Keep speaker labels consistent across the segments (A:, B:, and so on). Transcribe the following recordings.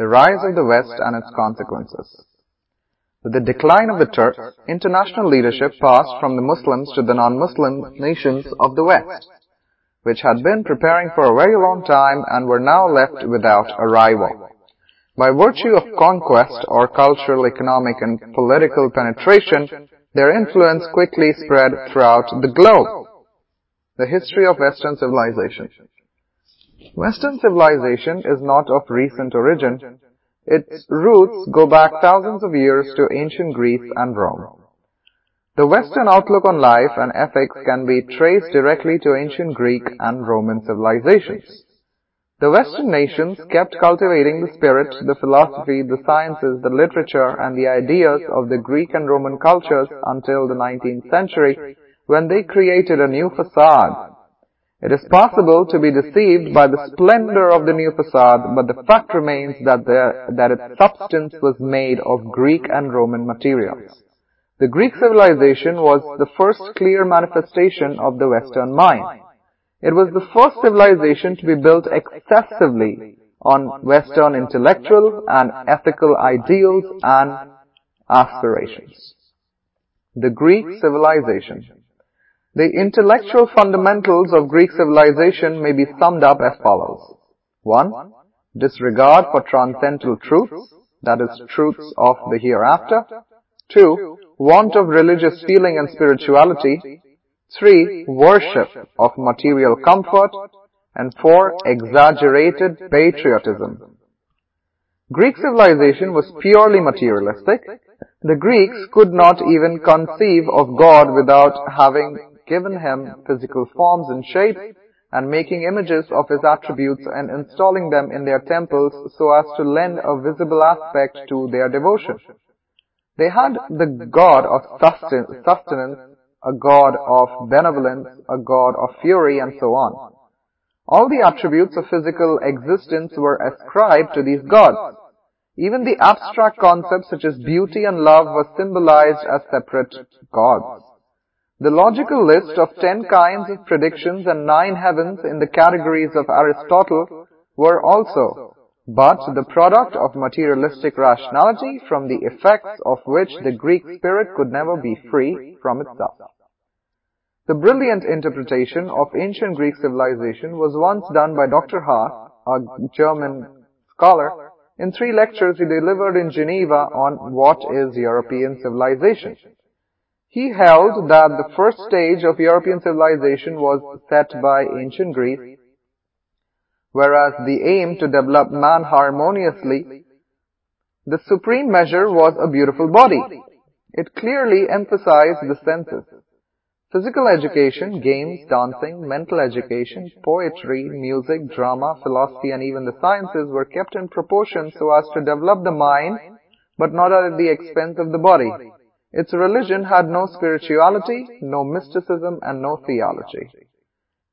A: The rise of the West and its consequences. With the decline of the Turks, international leadership passed from the Muslims to the non-Muslim nations of the West, which had been preparing for a very long time and were now left without a rival. By virtue of conquest or cultural, economic, and political penetration, their influence quickly spread throughout the globe. The history of Western civilization. Western civilization is not of recent origin. Its roots go back thousands of years to ancient Greece and Rome. The Western outlook on life and ethics can be traced directly to ancient Greek and Roman civilizations. The Western nations kept cultivating the spirit, the philosophy, the sciences, the literature, and the ideas of the Greek and Roman cultures until the 19th century, when they created a new facade. It is possible to be deceived by the splendor of the new facade, but the fact remains that, the, that its substance was made of Greek and Roman materials. The Greek civilization was the first clear manifestation of the Western mind. It was the first civilization to be built excessively on Western intellectual and ethical ideals and aspirations. The Greek civilization. The intellectual fundamentals of Greek civilization may be summed up as follows. 1. Disregard for transcendental truths, that is, truths of the hereafter. 2. Want of religious feeling and spirituality. 3. Worship of material comfort. And 4. Exaggerated patriotism. Greek civilization was purely materialistic. The Greeks could not even conceive of God without having given him physical forms and shapes and making images of his attributes and installing them in their temples so as to lend a visible aspect to their devotion. They had the god of sustenance a god of benevolence, a god of fury, and so on. All the attributes of physical existence were ascribed to these gods. Even the abstract concepts such as beauty and love were symbolized as separate gods. The logical list of ten kinds of predictions and nine heavens in the categories of Aristotle were also but the product of materialistic rationality from the effects of which the Greek spirit could never be free from itself. The brilliant interpretation of ancient Greek civilization was once done by Dr. Haas, a German scholar, in three lectures he delivered in Geneva on what is European civilization. He held that the first stage of European civilization was set by ancient Greece whereas the aim to develop man harmoniously, the supreme measure was a beautiful body. It clearly emphasized the senses. Physical education, games, dancing, mental education, poetry, music, drama, philosophy, and even the sciences were kept in proportion so as to develop the mind, but not at the expense of the body. Its religion had no spirituality, no mysticism, and no theology.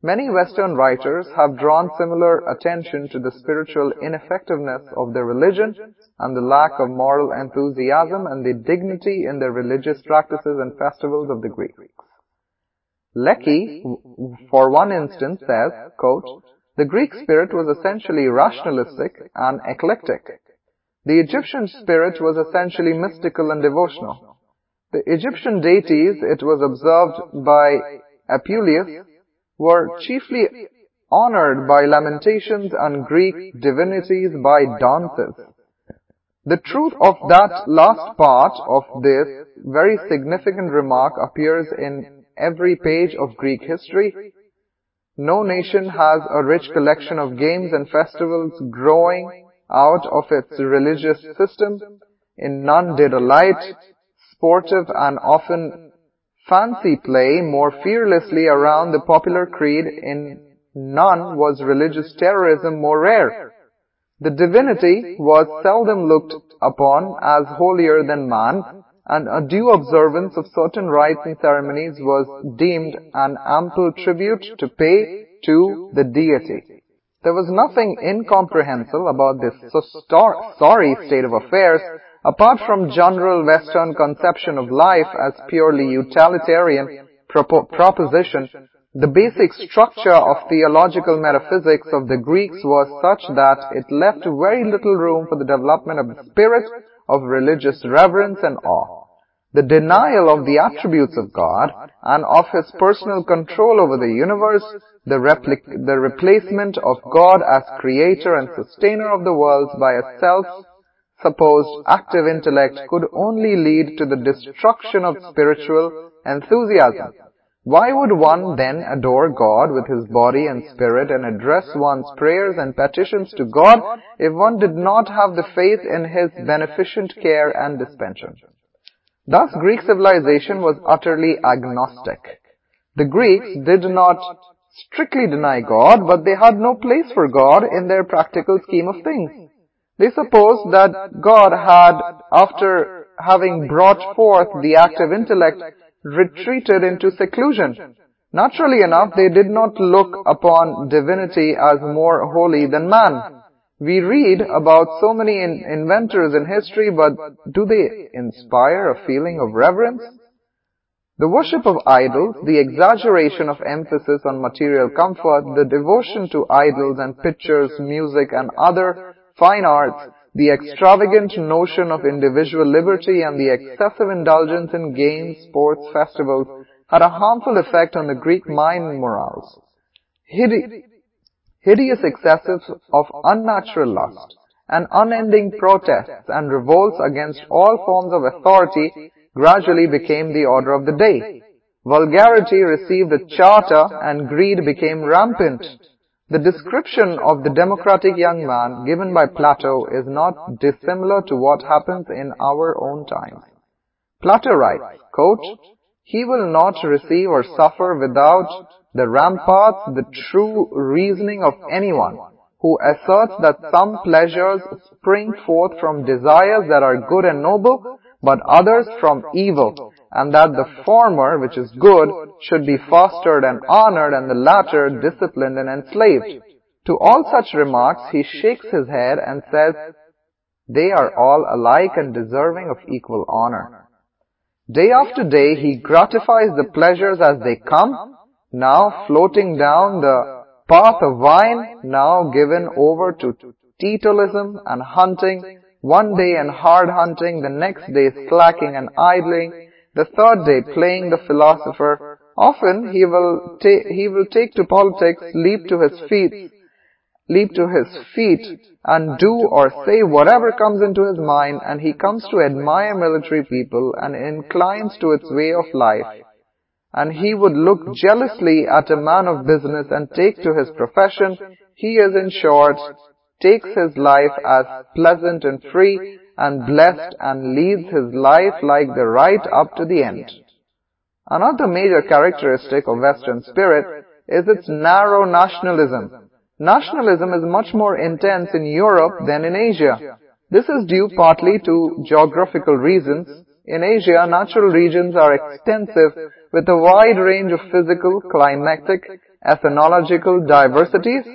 A: Many Western writers have drawn similar attention to the spiritual ineffectiveness of their religion and the lack of moral enthusiasm and the dignity in their religious practices and festivals of the Greeks. Lecky, for one instance, says, quote, the Greek spirit was essentially rationalistic and eclectic. The Egyptian spirit was essentially mystical and devotional. The Egyptian deities, it was observed by Apuleius, were chiefly honored by lamentations and Greek divinities by dances. The truth of that last part of this very significant remark appears in every page of Greek history. No nation has a rich collection of games and festivals growing out of its religious system. In none did a light, sportive and often fancy play more fearlessly around the popular creed in none was religious terrorism more rare. The divinity was seldom looked upon as holier than man, and a due observance of certain rites and ceremonies was deemed an ample tribute to pay to the deity. There was nothing incomprehensible about this so sorry state of affairs Apart from general Western conception of life as purely utilitarian proposition, The basic structure of theological metaphysics of the Greeks was such that it left very little room for the development of the spirit of religious reverence and awe. The denial of the attributes of God and of His personal control over the universe, the, the replacement of God as creator and sustainer of the worlds by a self-supposed active intellect could only lead to the destruction of spiritual enthusiasm. Why would one then adore God with his body and spirit and address one's prayers and petitions to God if one did not have the faith in his beneficent care and dispensation? Thus Greek civilization was utterly agnostic. The Greeks did not strictly deny God, but they had no place for God in their practical scheme of things. They supposed that God had, after having brought forth the active intellect, retreated into seclusion. Naturally enough, they did not look upon divinity as more holy than man. We read about so many in inventors in history, but do they inspire a feeling of reverence? The worship of idols, the exaggeration of emphasis on material comfort, the devotion to idols and pictures, music and other fine arts the extravagant notion of individual liberty and the excessive indulgence in games, sports, festivals had a harmful effect on the Greek mind and morals. Hide hideous excesses of unnatural lust and unending protests and revolts against all forms of authority gradually became the order of the day. Vulgarity received a charter and greed became rampant. The description of the democratic young man given by Plato is not dissimilar to what happens in our own times. Plato writes, quote, He will not receive or suffer without the ramparts the true reasoning of anyone who asserts that some pleasures spring forth from desires that are good and noble, but others from evil, and that the former, which is good, should be fostered and honored, and the latter disciplined and enslaved. To all such remarks he shakes his head and says, they are all alike and deserving of equal honor. Day after day he gratifies the pleasures as they come, now floating down the path of wine, now given over to teetotalism and hunting, one day and hard hunting, the next day slacking and idling, the third day playing the philosopher. Often he will, he will take to politics, leap to his feet, leap to his feet and do or say whatever comes into his mind and he comes to admire military people and inclines to its way of life. And he would look jealously at a man of business and take to his profession. He is in short takes his life as pleasant and free and blessed and leads his life like the right up to the end. Another major characteristic of Western spirit is its narrow nationalism. Nationalism is much more intense in Europe than in Asia. This is due partly to geographical reasons. In Asia, natural regions are extensive with a wide range of physical, climatic, ethnological diversities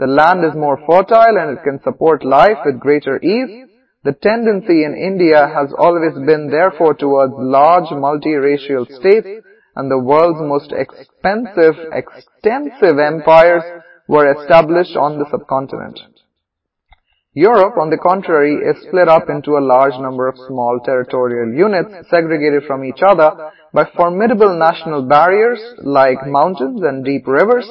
A: the land is more fertile and it can support life with greater ease. The tendency in India has always been therefore towards large multiracial states and the world's most expensive, extensive empires were established on the subcontinent. Europe, on the contrary, is split up into a large number of small territorial units segregated from each other by formidable national barriers like mountains and deep rivers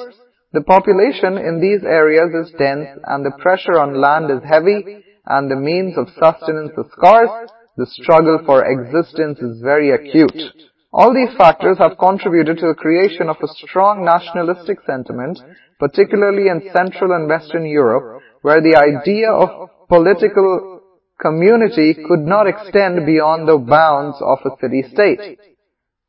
A: the population in these areas is dense and the pressure on land is heavy and the means of sustenance is scarce. The struggle for existence is very acute. All these factors have contributed to the creation of a strong nationalistic sentiment, particularly in Central and Western Europe, where the idea of political community could not extend beyond the bounds of a city-state.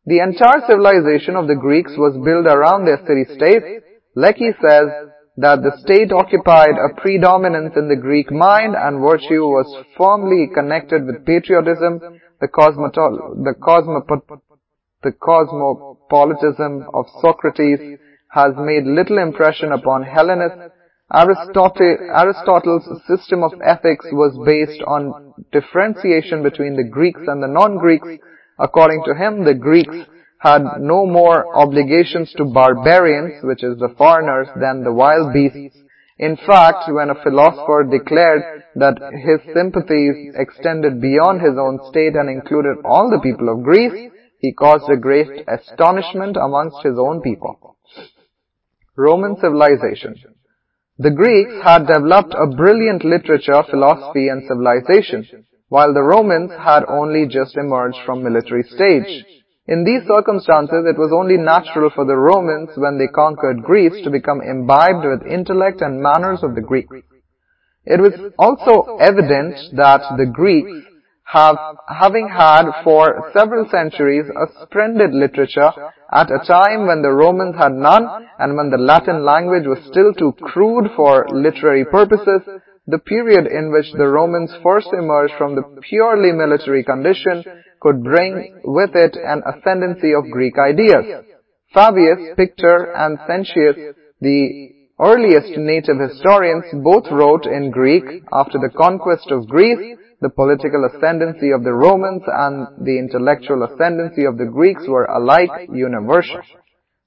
A: The entire civilization of the Greeks was built around their city-states, Lecky says that the state occupied a predominance in the Greek mind and virtue was firmly connected with patriotism, the, the, the cosmopolitanism of Socrates has made little impression upon Hellenists. Aristotle's system of ethics was based on differentiation between the Greeks and the non-Greeks. According to him, the Greeks had no more obligations to barbarians, which is the foreigners, than the wild beasts. In fact, when a philosopher declared that his sympathies extended beyond his own state and included all the people of Greece, he caused a great astonishment amongst his own people. Roman civilization. The Greeks had developed a brilliant literature, philosophy, and civilization, while the Romans had only just emerged from military stage. In these circumstances, it was only natural for the Romans, when they conquered Greece, to become imbibed with intellect and manners of the Greeks. It was also evident that the Greeks have, having had for several centuries a splendid literature at a time when the Romans had none and when the Latin language was still too crude for literary purposes, the period in which the Romans first emerged from the purely military condition could bring with it an ascendancy of Greek ideas. Fabius, Pictor, and Cincius, the earliest native historians, both wrote in Greek after the conquest of Greece the political ascendancy of the Romans and the intellectual ascendancy of the Greeks were alike universal.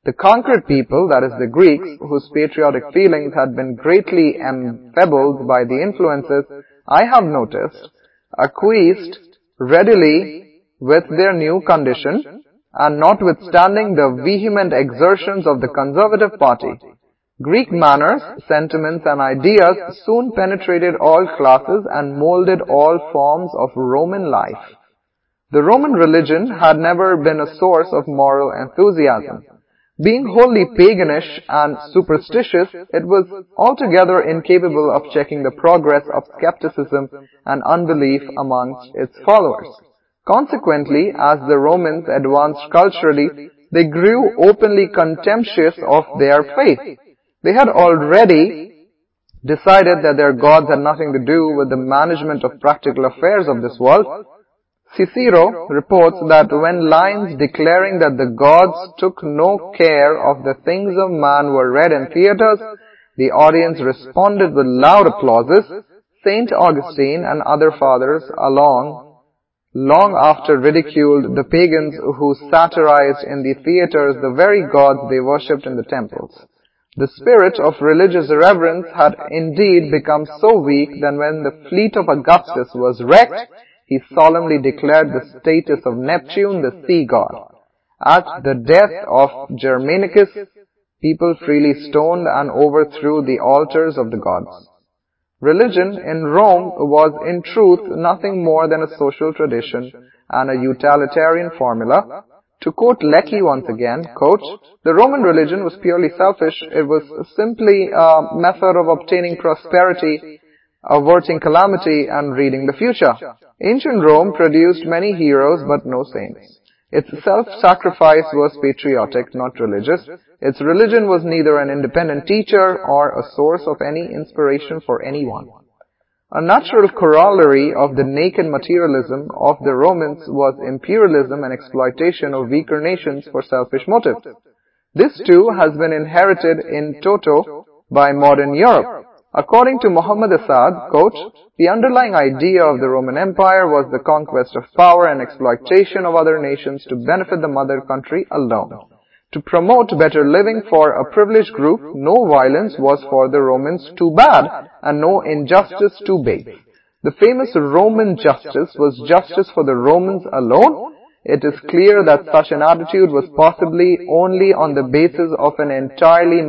A: The conquered people, that is the Greeks, whose patriotic feelings had been greatly enfeebled by the influences I have noticed, acquiesced readily with their new condition, and notwithstanding the vehement exertions of the conservative party, Greek manners, sentiments, and ideas soon penetrated all classes and molded all forms of Roman life. The Roman religion had never been a source of moral enthusiasm. Being wholly paganish and superstitious, it was altogether incapable of checking the progress of skepticism and unbelief amongst its followers. Consequently, as the Romans advanced culturally, they grew openly contemptuous of their faith. They had already decided that their gods had nothing to do with the management of practical affairs of this world. Cicero reports that when lines declaring that the gods took no care of the things of man were read in theaters, the audience responded with loud applauses. Saint Augustine and other fathers along long after ridiculed the pagans who satirized in the theaters the very gods they worshipped in the temples. The spirit of religious reverence had indeed become so weak that when the fleet of Augustus was wrecked, he solemnly declared the status of Neptune the sea god. At the death of Germanicus, people freely stoned and overthrew the altars of the gods. Religion in Rome was in truth nothing more than a social tradition and a utilitarian formula to quote Lecky once again, quote, the Roman religion was purely selfish. It was simply a method of obtaining prosperity, averting calamity, and reading the future. Ancient Rome produced many heroes but no saints. Its self-sacrifice was patriotic, not religious. Its religion was neither an independent teacher or a source of any inspiration for anyone. A natural corollary of the naked materialism of the Romans was imperialism and exploitation of weaker nations for selfish motives. This too has been inherited in toto by modern Europe. According to Muhammad Asad, quote, the underlying idea of the Roman Empire was the conquest of power and exploitation of other nations to benefit the mother country alone. To promote better living for a privileged group, no violence was for the Romans too bad and no injustice too big. The famous Roman justice was justice for the Romans alone. It is clear that such an attitude was possibly only on the basis of an entirely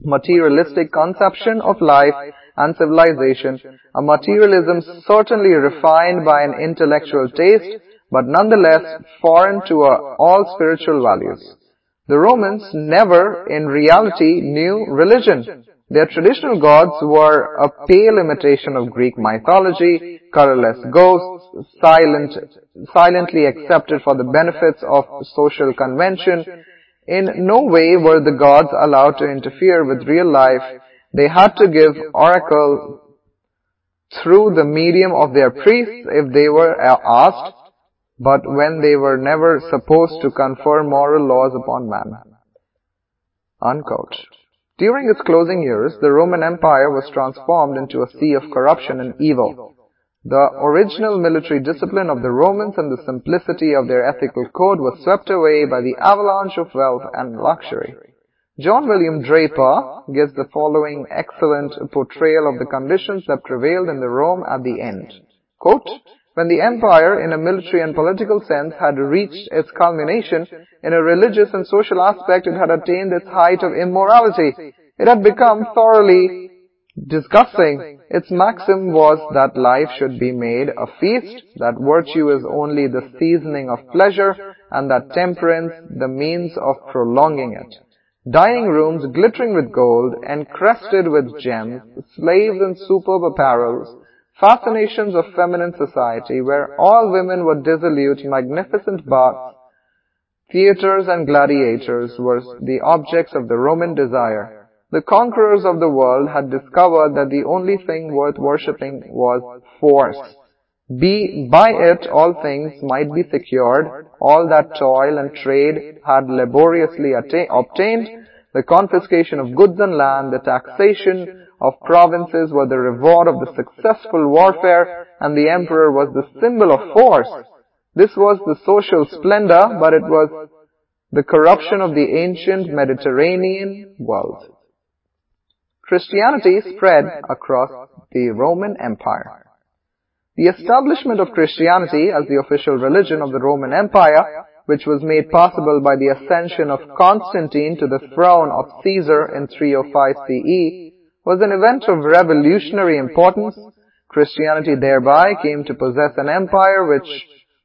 A: materialistic conception of life and civilization, a materialism certainly refined by an intellectual taste but nonetheless foreign to uh, all spiritual values. The Romans never in reality knew religion. Their traditional gods were a pale imitation of Greek mythology, colorless ghosts, silent, silently accepted for the benefits of social convention. In no way were the gods allowed to interfere with real life. They had to give oracle through the medium of their priests if they were asked but when they were never supposed to confer moral laws upon man. Unquote. During its closing years, the Roman Empire was transformed into a sea of corruption and evil. The original military discipline of the Romans and the simplicity of their ethical code was swept away by the avalanche of wealth and luxury. John William Draper gives the following excellent portrayal of the conditions that prevailed in the Rome at the end. Quote, when the empire, in a military and political sense, had reached its culmination, in a religious and social aspect it had attained its height of immorality. It had become thoroughly disgusting. Its maxim was that life should be made a feast, that virtue is only the seasoning of pleasure, and that temperance the means of prolonging it. Dining rooms glittering with gold, encrusted with gems, slaves in superb apparels, fascinations of feminine society, where all women were dissolute, magnificent baths, theaters and gladiators were the objects of the Roman desire. The conquerors of the world had discovered that the only thing worth worshipping was force. Be, by it all things might be secured, all that toil and trade had laboriously obtained, the confiscation of goods and land, the taxation of provinces were the reward of the successful warfare, and the emperor was the symbol of force. This was the social splendor, but it was the corruption of the ancient Mediterranean world. Christianity spread across the Roman Empire. The establishment of Christianity as the official religion of the Roman Empire, which was made possible by the ascension of Constantine to the throne of Caesar in 305 CE, was an event of revolutionary importance. Christianity thereby came to possess an empire which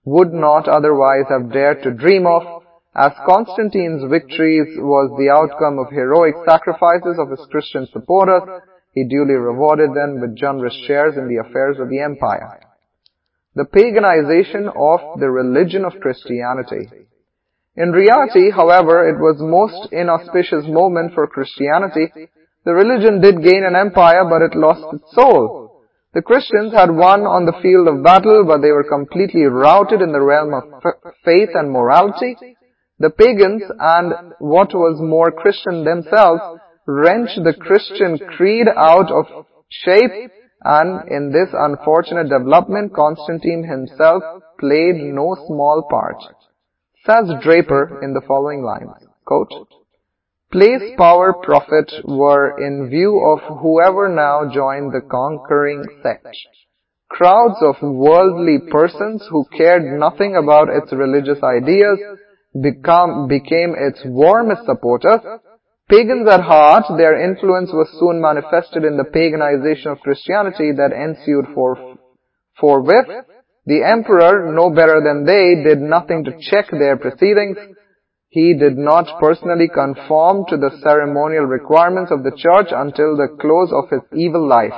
A: would not otherwise have dared to dream of as Constantine's victories was the outcome of heroic sacrifices of his Christian supporters, he duly rewarded them with generous shares in the affairs of the empire. The paganization of the religion of Christianity. In reality, however, it was most inauspicious moment for Christianity. The religion did gain an empire, but it lost its soul. The Christians had won on the field of battle, but they were completely routed in the realm of faith and morality. The pagans and what was more Christian themselves wrenched the Christian creed out of shape and in this unfortunate development Constantine himself played no small part. Says Draper in the following lines, quote, Place, power, profit were in view of whoever now joined the conquering sect. Crowds of worldly persons who cared nothing about its religious ideas become, became its warmest supporters. Pagans at heart, their influence was soon manifested in the paganization of Christianity that ensued for, forthwith. The emperor, no better than they, did nothing to check their proceedings. He did not personally conform to the ceremonial requirements of the church until the close of his evil life.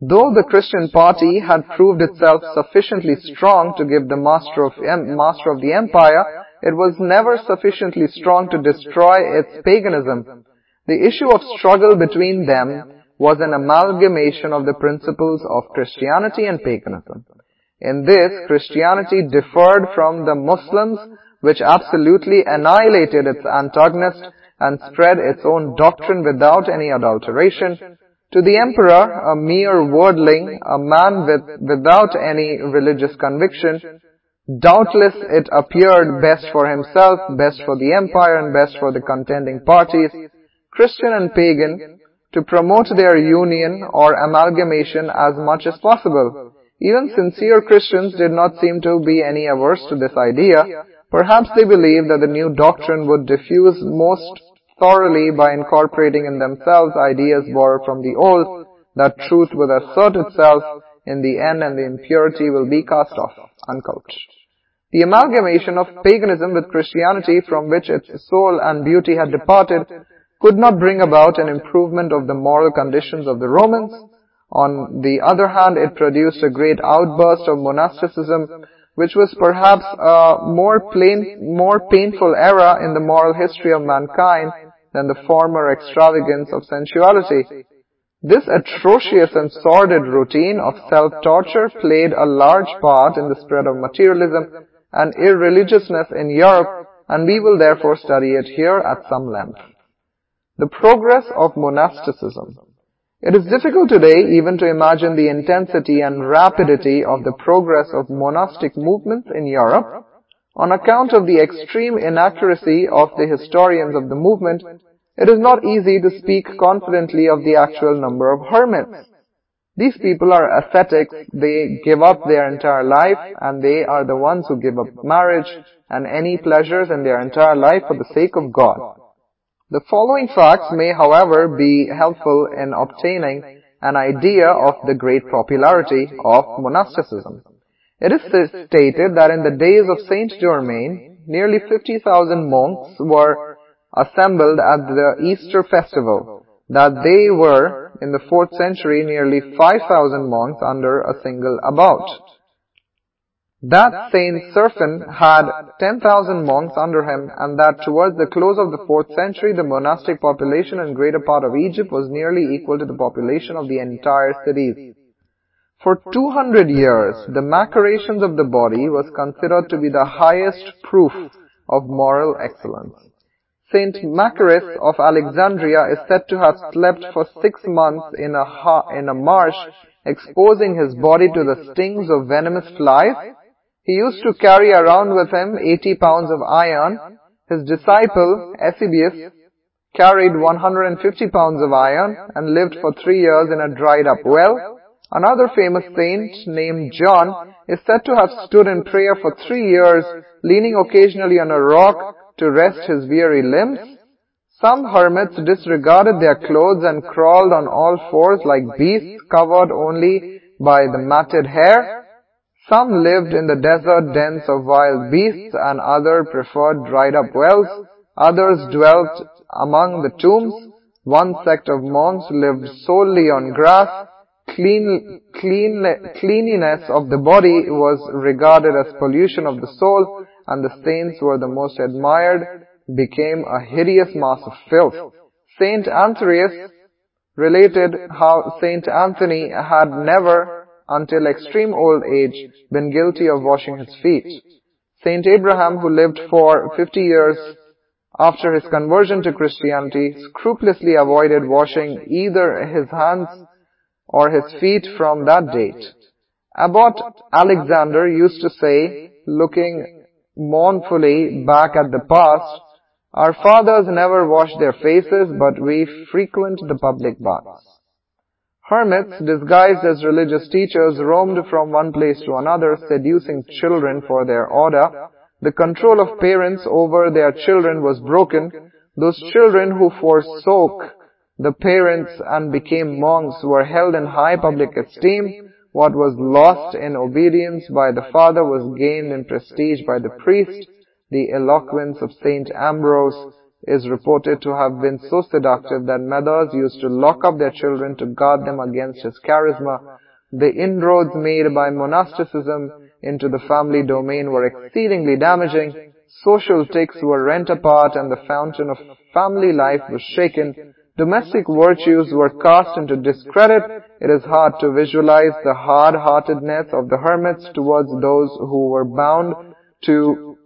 A: Though the Christian party had proved itself sufficiently strong to give the master of, master of the empire, it was never sufficiently strong to destroy its paganism. The issue of struggle between them was an amalgamation of the principles of Christianity and paganism. In this, Christianity differed from the Muslims, which absolutely annihilated its antagonist and spread its own doctrine without any adulteration, to the emperor, a mere worldling, a man with, without any religious conviction, doubtless it appeared best for himself, best for the empire, and best for the contending parties, Christian and pagan, to promote their union or amalgamation as much as possible. Even sincere Christians did not seem to be any averse to this idea. Perhaps they believed that the new doctrine would diffuse most thoroughly by incorporating in themselves ideas borrowed from the old, that truth will assert itself in the end and the impurity will be cast off. Unquote. The amalgamation of paganism with Christianity from which its soul and beauty had departed could not bring about an improvement of the moral conditions of the Romans. On the other hand, it produced a great outburst of monasticism which was perhaps a more plain, more painful era in the moral history of mankind than the former extravagance of sensuality. This atrocious and sordid routine of self-torture played a large part in the spread of materialism and irreligiousness in Europe, and we will therefore study it here at some length. The progress of monasticism. It is difficult today even to imagine the intensity and rapidity of the progress of monastic movements in Europe on account of the extreme inaccuracy of the historians of the movement, it is not easy to speak confidently of the actual number of hermits. These people are ascetics, they give up their entire life, and they are the ones who give up marriage and any pleasures in their entire life for the sake of God. The following facts may, however, be helpful in obtaining an idea of the great popularity of monasticism. It is stated that in the days of Saint Germain, nearly 50,000 monks were assembled at the Easter festival, that they were, in the 4th century, nearly 5,000 monks under a single abbot. That Saint Serapion had 10,000 monks under him and that towards the close of the 4th century the monastic population in greater part of Egypt was nearly equal to the population of the entire cities. For 200 years, the macerations of the body was considered to be the highest proof of moral excellence. Saint Macarius of Alexandria is said to have slept for six months in a, in a marsh, exposing his body to the stings of venomous flies. He used to carry around with him 80 pounds of iron. His disciple, Eusebius, carried 150 pounds of iron and lived for three years in a dried up well. Another famous saint named John is said to have stood in prayer for three years, leaning occasionally on a rock to rest his weary limbs. Some hermits disregarded their clothes and crawled on all fours like beasts covered only by the matted hair. Some lived in the desert dens of wild beasts and others preferred dried up wells. Others dwelt among the tombs. One sect of monks lived solely on grass clean, clean, cleanliness of the body was regarded as pollution of the soul, and the saints were the most admired, became a hideous mass of filth. Saint Anthony related how Saint Anthony had never, until extreme old age, been guilty of washing his feet. Saint Abraham, who lived for 50 years after his conversion to Christianity, scrupulously avoided washing either his hands or his feet from that date. Abbot Alexander used to say, looking mournfully back at the past, our fathers never washed their faces, but we frequent the public baths. Hermits, disguised as religious teachers, roamed from one place to another, seducing children for their order. The control of parents over their children was broken. Those children who forsook the parents and became monks were held in high public esteem. What was lost in obedience by the father was gained in prestige by the priest. The eloquence of Saint Ambrose is reported to have been so seductive that mothers used to lock up their children to guard them against his charisma. The inroads made by monasticism into the family domain were exceedingly damaging. Social ticks were rent apart and the fountain of family life was shaken. Domestic virtues were cast into discredit. It is hard to visualize the hard-heartedness of the hermits towards those who were bound to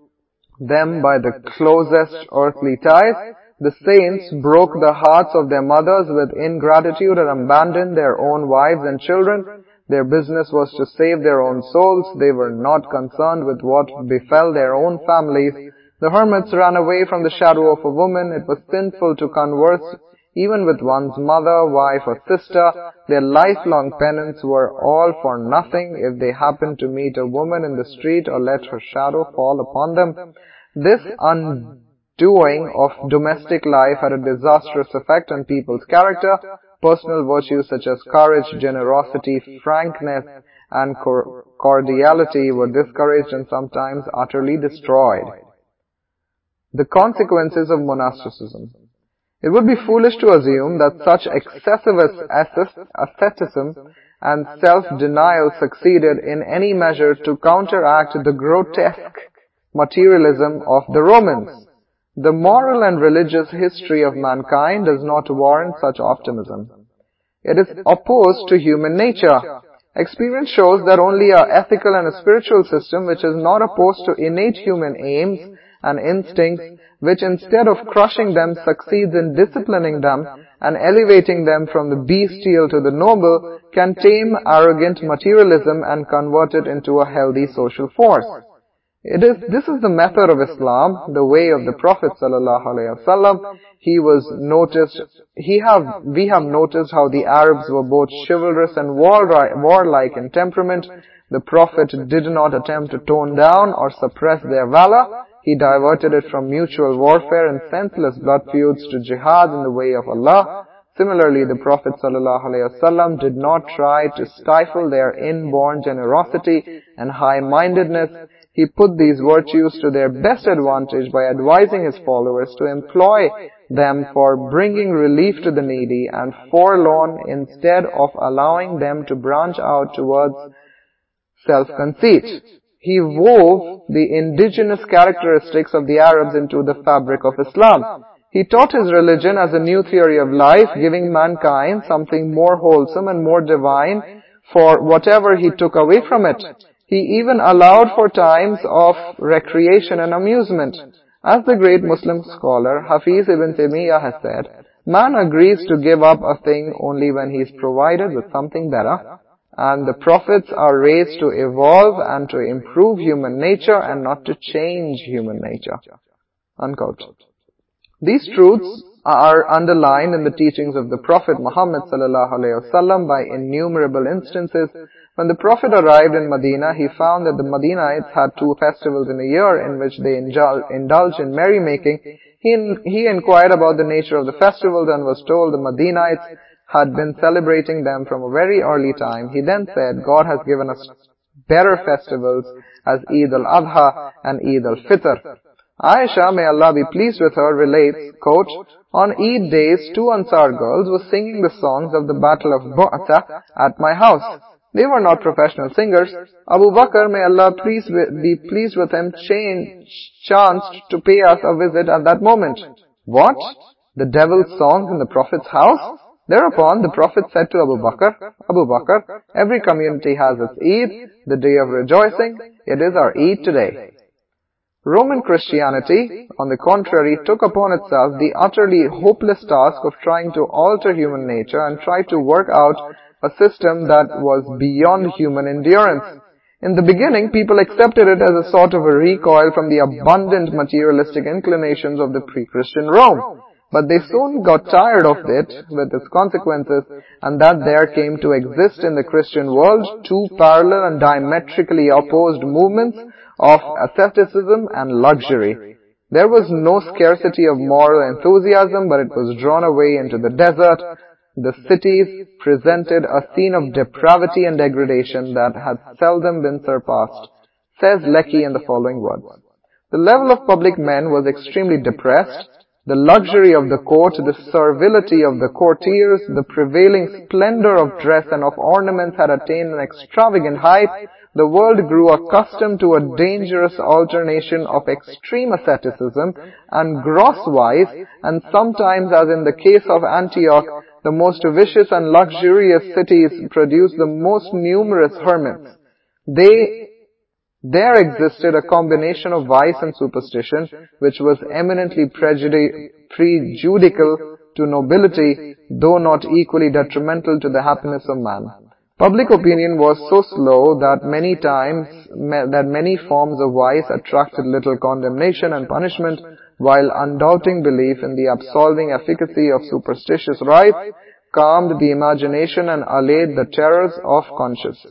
A: them by the closest earthly ties. The saints broke the hearts of their mothers with ingratitude and abandoned their own wives and children. Their business was to save their own souls. They were not concerned with what befell their own families. The hermits ran away from the shadow of a woman. It was sinful to converse even with one's mother, wife or sister, their lifelong penance were all for nothing if they happened to meet a woman in the street or let her shadow fall upon them. This undoing of domestic life had a disastrous effect on people's character. Personal virtues such as courage, generosity, frankness, and cordiality were discouraged and sometimes utterly destroyed. The consequences of monasticism. It would be foolish to assume that such excessive asceticism and self-denial succeeded in any measure to counteract the grotesque materialism of the Romans. The moral and religious history of mankind does not warrant such optimism. It is opposed to human nature. Experience shows that only a ethical and a spiritual system which is not opposed to innate human aims and instincts which instead of crushing them succeeds in disciplining them and elevating them from the bestial to the noble can tame arrogant materialism and convert it into a healthy social force. It is, this is the method of Islam, the way of the Prophet sallallahu He was noticed, he have, we have noticed how the Arabs were both chivalrous and warlike in temperament. The Prophet did not attempt to tone down or suppress their valor. He diverted it from mutual warfare and senseless blood feuds to jihad in the way of Allah. Similarly, the Prophet ﷺ did not try to stifle their inborn generosity and high-mindedness. He put these virtues to their best advantage by advising his followers to employ them for bringing relief to the needy and forlorn instead of allowing them to branch out towards self-conceit. He wove the indigenous characteristics of the Arabs into the fabric of Islam. He taught his religion as a new theory of life, giving mankind something more wholesome and more divine for whatever he took away from it. He even allowed for times of recreation and amusement. As the great Muslim scholar Hafiz ibn Taymiyyah has said, man agrees to give up a thing only when he is provided with something better, and the prophets are raised to evolve and to improve human nature and not to change human nature. Unquote. These truths are underlined in the teachings of the Prophet Muhammad sallallahu by innumerable instances when the Prophet arrived in Medina, he found that the Madinites had two festivals in a year in which they indulged in merrymaking. He, he inquired about the nature of the festivals and was told the Madinites had been celebrating them from a very early time. He then said, God has given us better festivals as Eid al-Adha and Eid al-Fitr. Aisha, may Allah be pleased with her, relates, quote, On Eid days, two Ansar girls were singing the songs of the Battle of Bu'ath at my house. They were not professional singers. Abu Bakr, may Allah please be pleased with him, chanced to pay us a visit at that moment. What? The devil's songs in the Prophet's house? Thereupon the Prophet said to Abu Bakr, Abu Bakr, every community has its Eid, the day of rejoicing. It is our Eid today. Roman Christianity, on the contrary, took upon itself the utterly hopeless task of trying to alter human nature and try to work out a system that was beyond human endurance. In the beginning, people accepted it as a sort of a recoil from the abundant materialistic inclinations of the pre-Christian Rome. But they soon got tired of it with its consequences and that there came to exist in the Christian world two parallel and diametrically opposed movements of asceticism and luxury. There was no scarcity of moral enthusiasm, but it was drawn away into the desert the cities presented a scene of depravity and degradation that had seldom been surpassed, says Lecky in the following words. The level of public men was extremely depressed. The luxury of the court, the servility of the courtiers, the prevailing splendor of dress and of ornaments had attained an extravagant height. The world grew accustomed to a dangerous alternation of extreme asceticism and gross vice, and sometimes, as in the case of Antioch, the most vicious and luxurious cities produced the most numerous hermits. They, there existed a combination of vice and superstition, which was eminently prejudicial to nobility, though not equally detrimental to the happiness of man. Public opinion was so slow that many times, that many forms of vice attracted little condemnation and punishment, while undoubting belief in the absolving efficacy of superstitious rites calmed the imagination and allayed the terrors of conscience.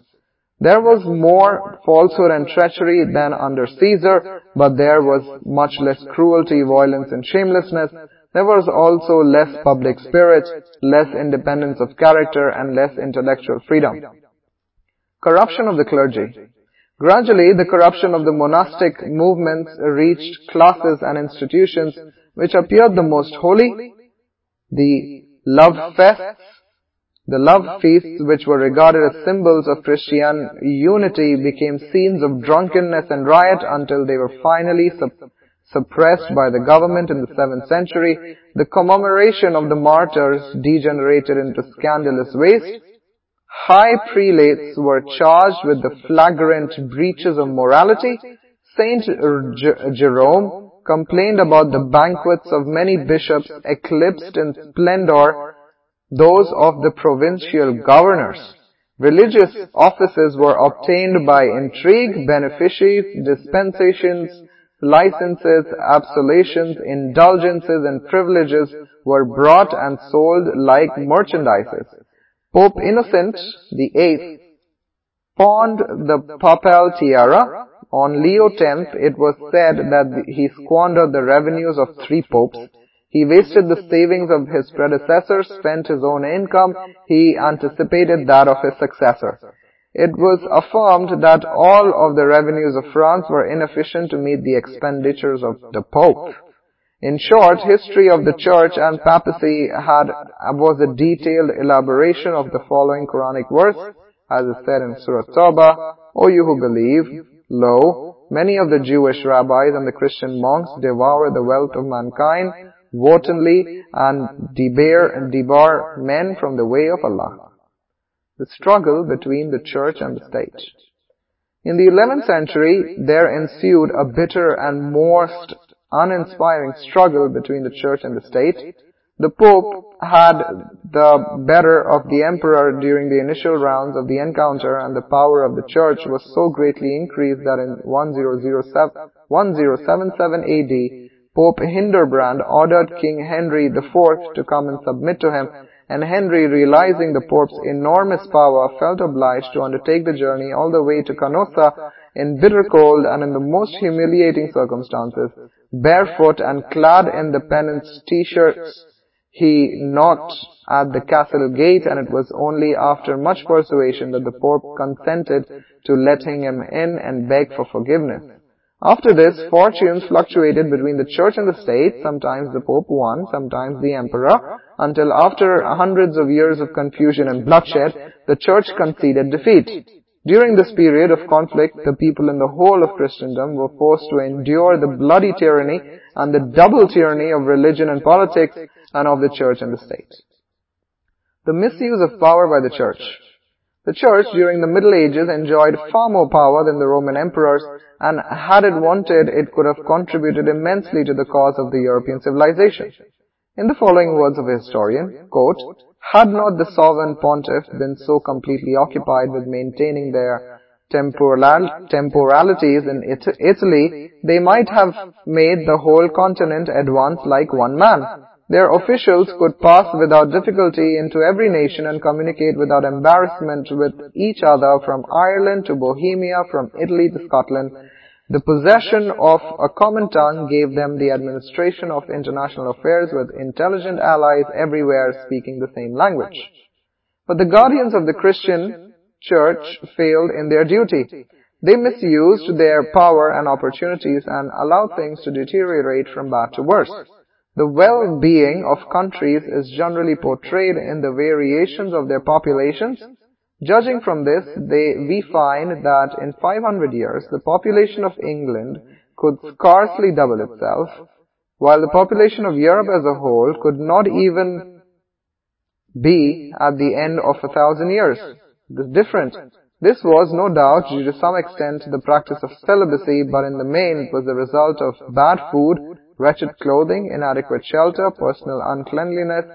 A: There was more falsehood and treachery than under Caesar, but there was much less cruelty, violence, and shamelessness. There was also less public spirit, less independence of character, and less intellectual freedom. Corruption of the clergy. Gradually, the corruption of the monastic movements reached classes and institutions which appeared the most holy. The love fests, the love feasts which were regarded as symbols of Christian unity became scenes of drunkenness and riot until they were finally sup- suppressed by the government in the 7th century. The commemoration of the martyrs degenerated into scandalous waste. High prelates were charged with the flagrant breaches of morality, Saint Jerome complained about the banquets of many bishops eclipsed in splendor those of the provincial governors. Religious offices were obtained by intrigue, benefices, dispensations, licenses, absolutions, indulgences, and privileges were brought and sold like merchandises. Pope Innocent VIII pawned the papal tiara. On Leo X, it was said that he squandered the revenues of three popes. He wasted the savings of his predecessor, spent his own income, he anticipated that of his successor. It was affirmed that all of the revenues of France were inefficient to meet the expenditures of the Pope. In short, history of the church and papacy had was a detailed elaboration of the following Quranic verse, as is said in Surah Tawbah, O you who believe, lo, many of the Jewish rabbis and the Christian monks devour the wealth of mankind wantonly and debar, and debar men from the way of Allah the struggle between the church and the state. In the 11th century, there ensued a bitter and most uninspiring struggle between the church and the state. The Pope had the better of the emperor during the initial rounds of the encounter and the power of the church was so greatly increased that in 1007, 1077 AD, Pope Hildebrand ordered King Henry IV to come and submit to him and Henry, realizing the Pope's enormous power, felt obliged to undertake the journey all the way to Canossa in bitter cold and in the most humiliating circumstances. Barefoot and clad in the penance t-shirts, he knocked at the castle gate and it was only after much persuasion that the Pope consented to letting him in and beg for forgiveness. After this, fortunes fluctuated between the church and the state, sometimes the pope won, sometimes the emperor, until after hundreds of years of confusion and bloodshed, the church conceded defeat. During this period of conflict, the people in the whole of Christendom were forced to endure the bloody tyranny and the double tyranny of religion and politics and of the church and the state. The misuse of power by the church. The church during the Middle Ages enjoyed far more power than the Roman emperors and had it wanted, it could have contributed immensely to the cause of the European civilization. In the following words of a historian, quote, had not the sovereign pontiff been so completely occupied with maintaining their temporal, temporalities in it Italy, they might have made the whole continent advance like one man. Their officials could pass without difficulty into every nation and communicate without embarrassment with each other from Ireland to Bohemia, from Italy to Scotland. The possession of a common tongue gave them the administration of international affairs with intelligent allies everywhere speaking the same language. But the guardians of the Christian church failed in their duty. They misused their power and opportunities and allowed things to deteriorate from bad to worse. The well-being of countries is generally portrayed in the variations of their populations. Judging from this, they, we find that in 500 years, the population of England could scarcely double itself, while the population of Europe as a whole could not even be at the end of a thousand years. This different. This was no doubt due to some extent to the practice of celibacy, but in the main it was the result of bad food, wretched clothing, inadequate shelter, personal uncleanliness,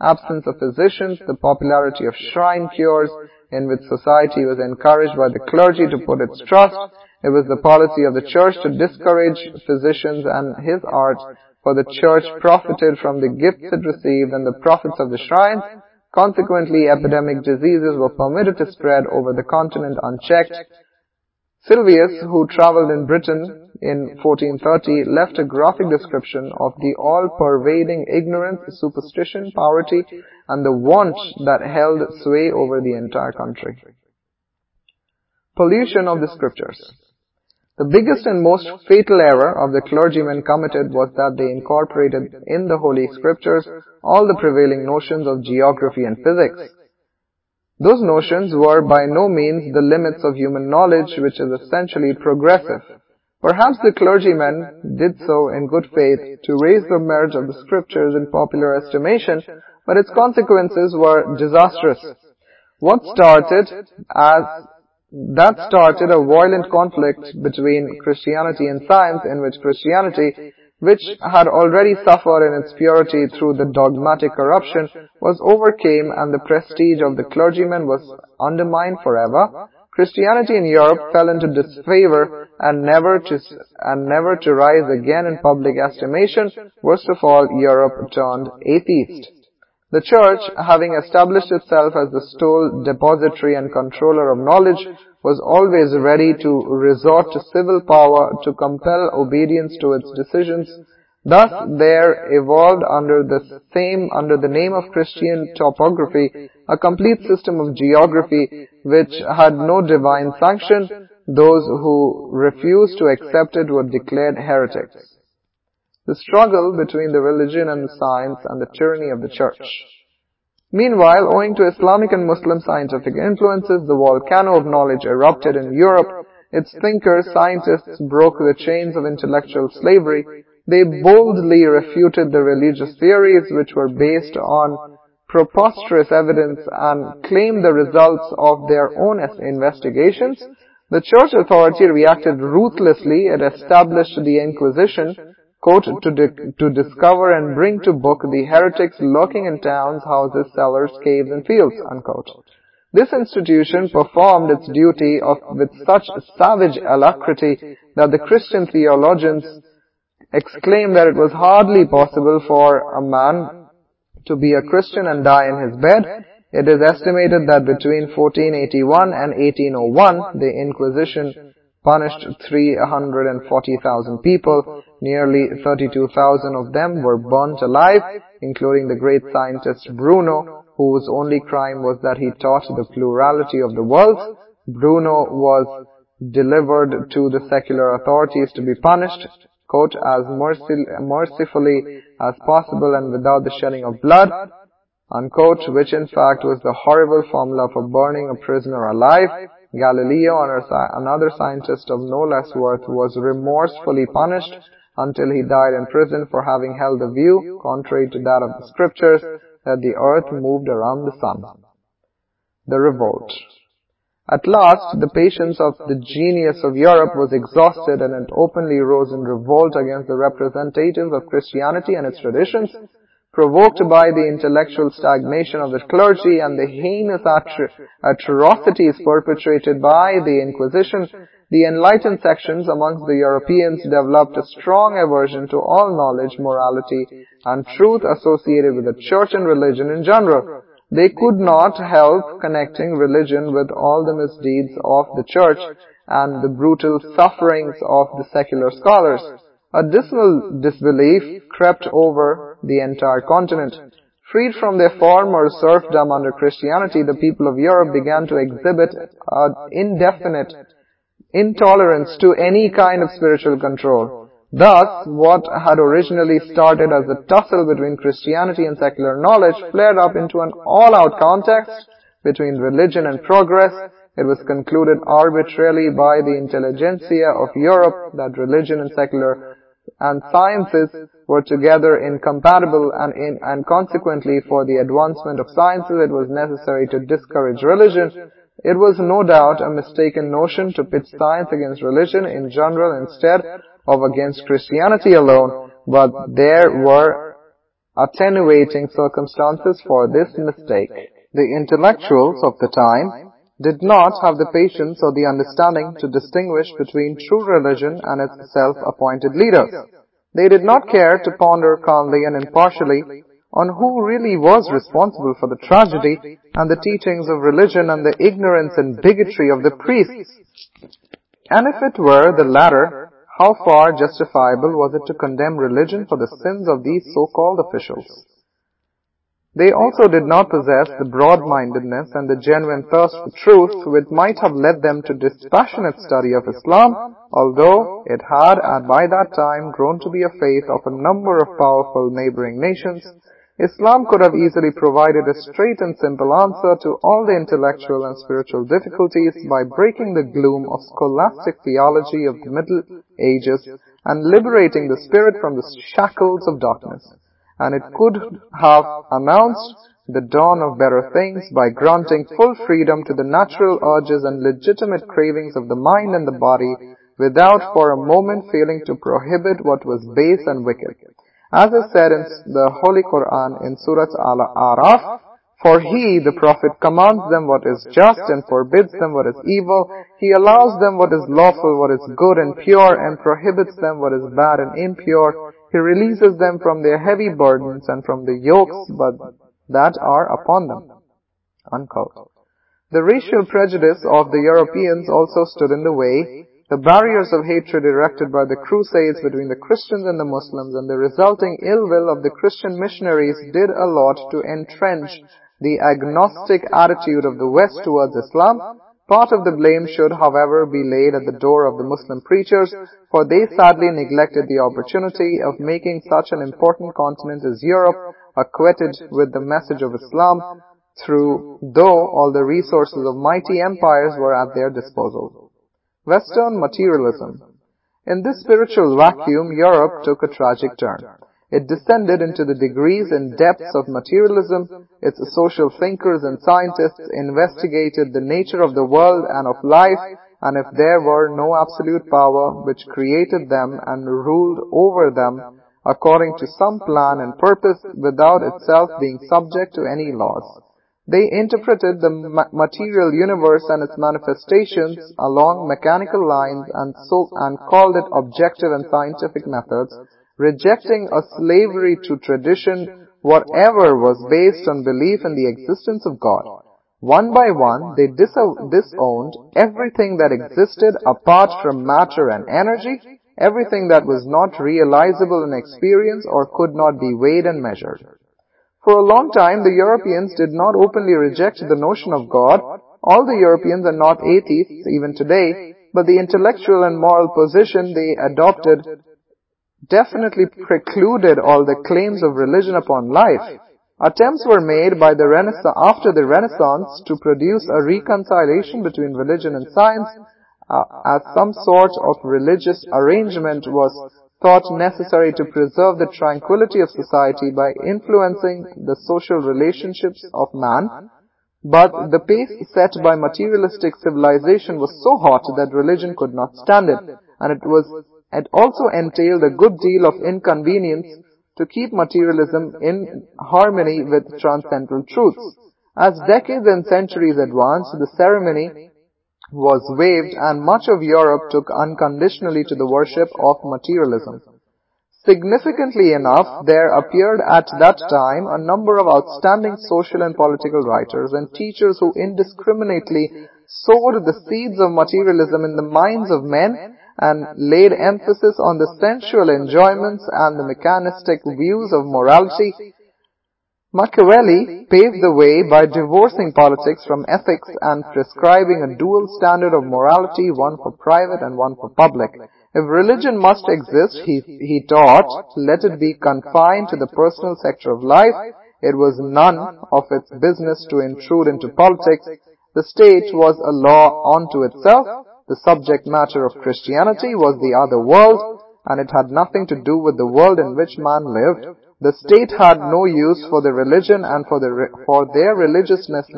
A: absence of physicians, the popularity of shrine cures, in which society was encouraged by the clergy to put its trust. It was the policy of the church to discourage physicians and his art, for the church profited from the gifts it received and the profits of the shrines. Consequently, epidemic diseases were permitted to spread over the continent unchecked. Sylvius, who traveled in Britain in 1430, left a graphic description of the all-pervading ignorance, superstition, poverty, and the want that held sway over the entire country. Pollution of the scriptures. The biggest and most fatal error of the clergymen committed was that they incorporated in the Holy Scriptures all the prevailing notions of geography and physics. Those notions were by no means the limits of human knowledge, which is essentially progressive. Perhaps the clergymen did so in good faith to raise the merit of the scriptures in popular estimation, but its consequences were disastrous. What started as that started a violent conflict between Christianity and science in which Christianity which had already suffered in its purity through the dogmatic corruption, was overcame and the prestige of the clergyman was undermined forever, Christianity in Europe fell into disfavor and never to, and never to rise again in public estimation. Worst of all, Europe turned atheist. The church, having established itself as the sole depository and controller of knowledge, was always ready to resort to civil power to compel obedience to its decisions. Thus there evolved under the same, under the name of Christian topography, a complete system of geography which had no divine sanction. Those who refused to accept it were declared heretics. The struggle between the religion and the science and the tyranny of the church. Meanwhile, owing to Islamic and Muslim scientific influences, the volcano of knowledge erupted in Europe. Its thinkers, scientists broke the chains of intellectual slavery. They boldly refuted the religious theories which were based on preposterous evidence and claimed the results of their own investigations. The church authority reacted ruthlessly. It established the Inquisition, to, di- to discover and bring to book the heretics lurking in towns, houses, cellars, caves, and fields, unquote. This institution performed its duty of, with such savage alacrity that the Christian theologians exclaimed that it was hardly possible for a man to be a Christian and die in his bed. It is estimated that between 1481 and 1801, the Inquisition punished 340,000 people. Nearly 32,000 of them were burnt alive, including the great scientist Bruno, whose only crime was that he taught the plurality of the worlds. Bruno was delivered to the secular authorities to be punished, quote, as mercifully as possible and without the shedding of blood, unquote, which in fact was the horrible formula for burning a prisoner alive. Galileo, another scientist of no less worth, was remorsefully punished until he died in prison for having held the view, contrary to that of the scriptures, that the earth moved around the sun. The revolt. At last, the patience of the genius of Europe was exhausted and it openly rose in revolt against the representatives of Christianity and its traditions, provoked by the intellectual stagnation of the clergy and the heinous atro- atrocities perpetrated by the Inquisition, the enlightened sections amongst the Europeans developed a strong aversion to all knowledge, morality, and truth associated with the church and religion in general. They could not help connecting religion with all the misdeeds of the church and the brutal sufferings of the secular scholars. A disbelief crept over the entire continent. Freed from their former serfdom under Christianity, the people of Europe began to exhibit an indefinite intolerance to any kind of spiritual control. Thus, what had originally started as a tussle between Christianity and secular knowledge flared up into an all-out contest between religion and progress. It was concluded arbitrarily by the intelligentsia of Europe that religion and secular and sciences were together incompatible and, in, and consequently for the advancement of sciences it was necessary to discourage religion. It was no doubt a mistaken notion to pit science against religion in general instead of against Christianity alone, but there were attenuating circumstances for this mistake. The intellectuals of the time did not have the patience or the understanding to distinguish between true religion and its self-appointed leaders. They did not care to ponder calmly and impartially on who really was responsible for the tragedy and the teachings of religion and the ignorance and bigotry of the priests. And if it were the latter, how far justifiable was it to condemn religion for the sins of these so-called officials? They also did not possess the broad-mindedness and the genuine thirst for truth which might have led them to dispassionate study of Islam, although it had by that time grown to be a faith of a number of powerful neighboring nations. Islam could have easily provided a straight and simple answer to all the intellectual and spiritual difficulties by breaking the gloom of scholastic theology of the Middle Ages and liberating the spirit from the shackles of darkness and it could have announced the dawn of better things by granting full freedom to the natural urges and legitimate cravings of the mind and the body without for a moment failing to prohibit what was base and wicked. As is said in the Holy Quran in Surah Al-Araf, for he, the Prophet, commands them what is just and forbids them what is evil. He allows them what is lawful, what is good and pure, and prohibits them what is bad and impure. He releases them from their heavy burdens and from the yokes but that are upon them. Unquote. The racial prejudice of the Europeans also stood in the way. The barriers of hatred erected by the crusades between the Christians and the Muslims and the resulting ill will of the Christian missionaries did a lot to entrench the agnostic attitude of the West towards Islam, part of the blame should, however, be laid at the door of the Muslim preachers, for they sadly neglected the opportunity of making such an important continent as Europe acquainted with the message of Islam, through though all the resources of mighty empires were at their disposal. Western materialism. In this spiritual vacuum, Europe took a tragic turn. It descended into the degrees and depths of materialism. Its social thinkers and scientists investigated the nature of the world and of life, and if there were no absolute power which created them and ruled over them according to some plan and purpose without itself being subject to any laws. They interpreted the material universe and its manifestations along mechanical lines and so and called it objective and scientific methods rejecting a slavery to tradition, whatever was based on belief in the existence of God. One by one, they disowned everything that existed apart from matter and energy, everything that was not realizable in experience or could not be weighed and measured. For a long time, the Europeans did not openly reject the notion of God. All the Europeans are not atheists even today, but the intellectual and moral position they adopted definitely precluded all the claims of religion upon life. Attempts were made by the Renaissance, after the Renaissance to produce a reconciliation between religion and science uh, as some sort of religious arrangement was thought necessary to preserve the tranquility of society by influencing the social relationships of man. But the pace set by materialistic civilization was so hot that religion could not stand it, and it was it also entailed a good deal of inconvenience to keep materialism in harmony with transcendental truths. As decades and centuries advanced, the ceremony was waived and much of Europe took unconditionally to the worship of materialism. Significantly enough, there appeared at that time a number of outstanding social and political writers and teachers who indiscriminately sowed the seeds of materialism in the minds of men and laid emphasis on the sensual enjoyments and the mechanistic views of morality, Machiavelli paved the way by divorcing politics from ethics and prescribing a dual standard of morality, one for private and one for public. If religion must exist, he, he taught, let it be confined to the personal sector of life. It was none of its business to intrude into politics. The state was a law unto itself, the subject matter of Christianity was the other world, and it had nothing to do with the world in which man lived. The state had no use for the religion and for, the, for their religiousness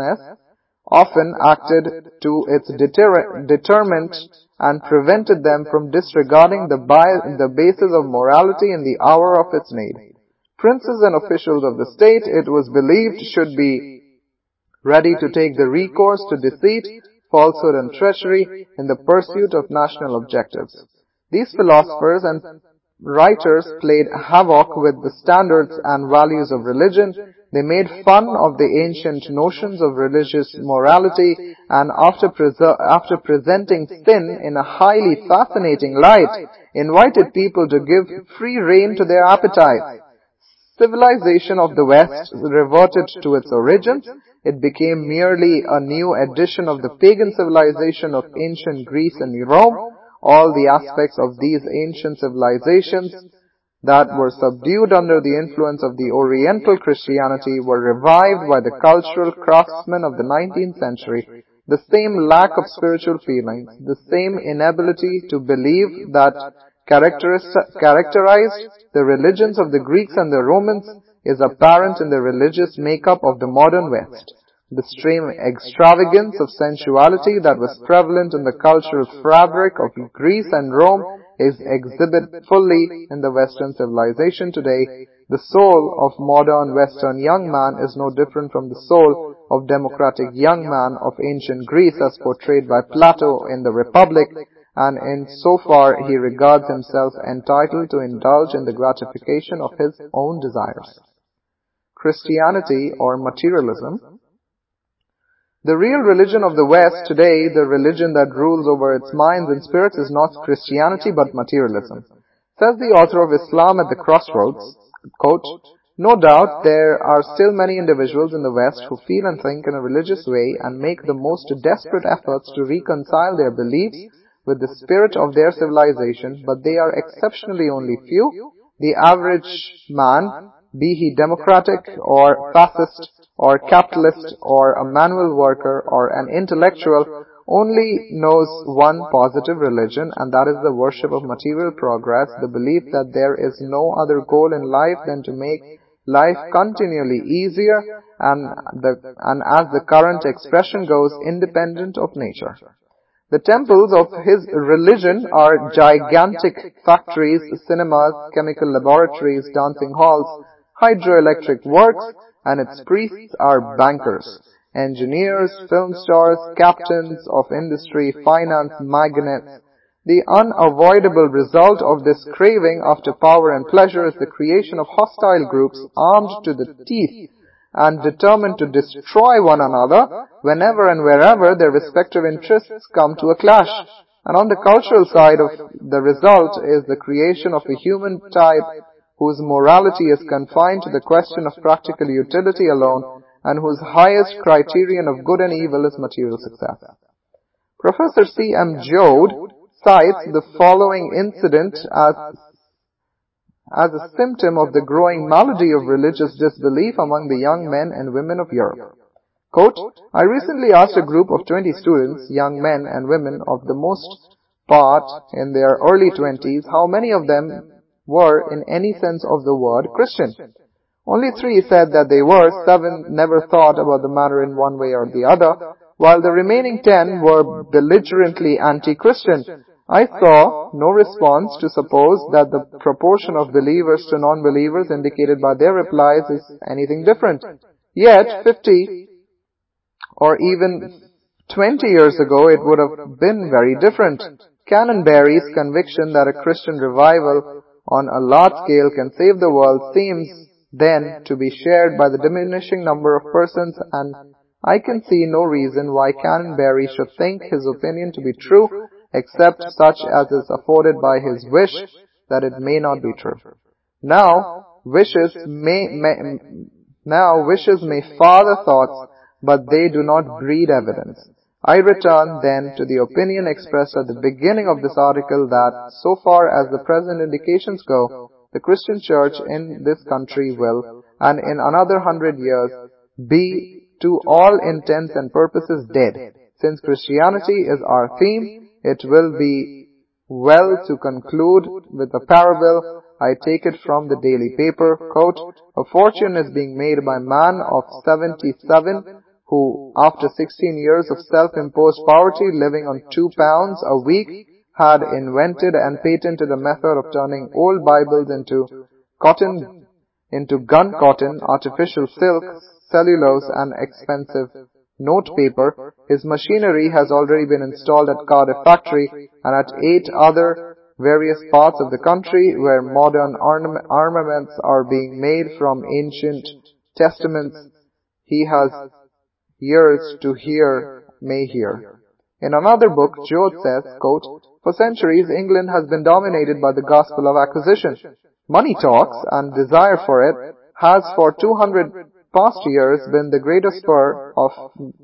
A: often acted to its deter, deterrent and prevented them from disregarding the, the basis of morality in the hour of its need. Princes and officials of the state, it was believed, should be ready to take the recourse to deceit falsehood and treachery in the pursuit of national objectives. These philosophers and writers played havoc with the standards and values of religion. They made fun of the ancient notions of religious morality and after, after presenting sin in a highly fascinating light, invited people to give free rein to their appetites. Civilization of the West reverted to its origins it became merely a new edition of the pagan civilization of ancient Greece and Rome. All the aspects of these ancient civilizations that were subdued under the influence of the Oriental Christianity were revived by the cultural craftsmen of the 19th century. The same lack of spiritual feelings, the same inability to believe that characterized the religions of the Greeks and the Romans is apparent in the religious makeup of the modern West. the extreme extravagance of sensuality that was prevalent in the cultural fabric of Greece and Rome is exhibited fully in the Western civilization today. The soul of modern Western young man is no different from the soul of democratic young man of ancient Greece as portrayed by Plato in the Republic, and in so far he regards himself entitled to indulge in the gratification of his own desires. Christianity or materialism the real religion of the West today, the religion that rules over its minds and spirits is not Christianity but materialism. Says the author of Islam at the Crossroads, quote, no doubt there are still many individuals in the West who feel and think in a religious way and make the most desperate efforts to reconcile their beliefs with the spirit of their civilization, but they are exceptionally only few. The average man, be he democratic or fascist or capitalist or a manual worker or an intellectual, only knows one positive religion and that is the worship of material progress, the belief that there is no other goal in life than to make life continually easier and, the, and as the current expression goes, independent of nature. The temples of his religion are gigantic factories, cinemas, chemical laboratories, dancing halls, hydroelectric works, and its priests are bankers, engineers, film stars, captains of industry, finance magnates, the unavoidable result of this craving after power and pleasure is the creation of hostile groups armed to the teeth and determined to destroy one another whenever and wherever their respective interests come to a clash. And on the cultural side of the result is the creation of a human type whose morality is confined to the question of practical utility alone and whose highest criterion of good and evil is material success. Professor C. M. Joad cites the following incident as, as a symptom of the growing malady of religious disbelief among the young men and women of Europe. Quote, I recently asked a group of 20 students, young men and women of the most part in their early 20s, how many of them were, in any sense of the word, Christian. Only three said that they were, seven never thought about the matter in one way or the other, while the remaining ten were belligerently anti-Christian, I saw no response to suppose that the proportion of believers to non-believers indicated by their replies is anything different. Yet, 50 or even 20 years ago, it would have been very different. Canon Barry's conviction that a Christian revival on a large scale can save the world seems then to be shared by the diminishing number of persons and I can see no reason why Canon Barry should think his opinion to be true except such as is afforded by his wish that it may not be true. Now, wishes may, may now wishes may father thoughts, but they do not breed evidence. I return then to the opinion expressed at the beginning of this article that, so far as the present indications go, the Christian church in this country will, and in another hundred years, be to all intents and purposes dead. Since Christianity is our theme, it will be well to conclude with a parable. I take it from the daily paper. Quote, a fortune is being made by man of 77 who, after 16 years of self-imposed poverty, living on two pounds a week, had invented and patented a method of turning old Bibles into cotton, into gun cotton, artificial silk, cellulose, and expensive notepaper, his machinery has already been installed at Cardiff factory and at eight other various parts of the country where modern armaments are being made from ancient testaments. He has ears to hear may hear. In another book, Joad says, quote, For centuries, England has been dominated by the gospel of acquisition. Money talks and desire for it has for 200 past years been the greatest spur of,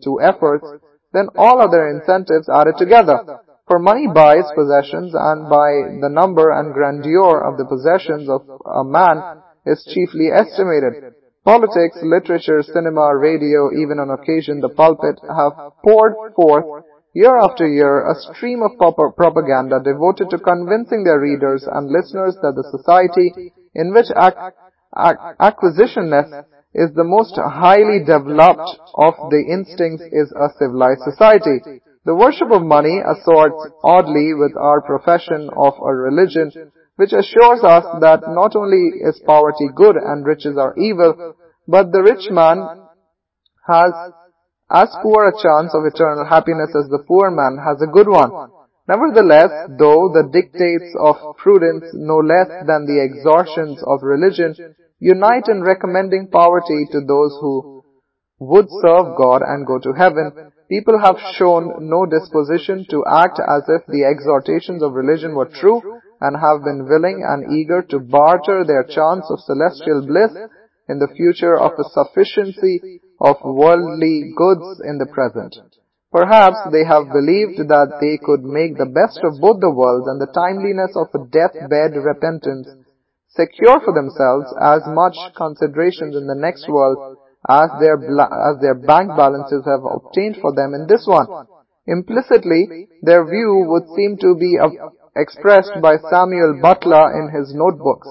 A: to efforts than all other incentives added together. For money buys possessions and by the number and grandeur of the possessions of a man is chiefly estimated. Politics, literature, cinema, radio, even on occasion the pulpit have poured forth year after year a stream of propaganda devoted to convincing their readers and listeners that the society in which ac- ac- acquisitionists is the most highly developed of the instincts is a civilized society. The worship of money assorts oddly with our profession of a religion which assures us that not only is poverty good and riches are evil, but the rich man has as poor a chance of eternal happiness as the poor man has a good one. Nevertheless, though the dictates of prudence no less than the exhortations of religion unite in recommending poverty to those who would serve God and go to heaven, people have shown no disposition to act as if the exhortations of religion were true and have been willing and eager to barter their chance of celestial bliss in the future of a sufficiency of worldly goods in the present. Perhaps they have believed that they could make the best of both the worlds and the timeliness of a deathbed repentance secure for themselves as much consideration in the next world as their, as their bank balances have obtained for them in this one. Implicitly, their view would seem to be expressed by Samuel Butler in his notebooks.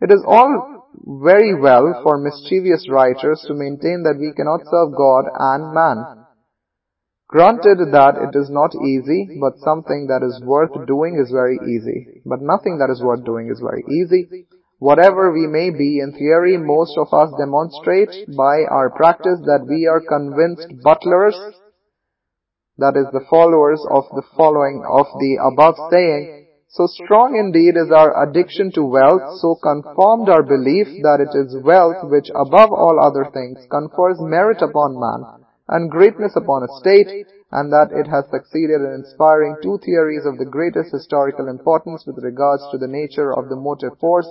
A: It is all very well for mischievous writers to maintain that we cannot serve God and man. Granted that it is not easy, but something that is worth doing is very easy. But nothing that is worth doing is very easy. Whatever we may be in theory, most of us demonstrate by our practice that we are convinced butlers, that is the followers of the following of the above saying, so strong indeed is our addiction to wealth, so confirmed our belief that it is wealth which above all other things confers merit upon man and greatness upon a state, and that it has succeeded in inspiring two theories of the greatest historical importance with regards to the nature of the motive force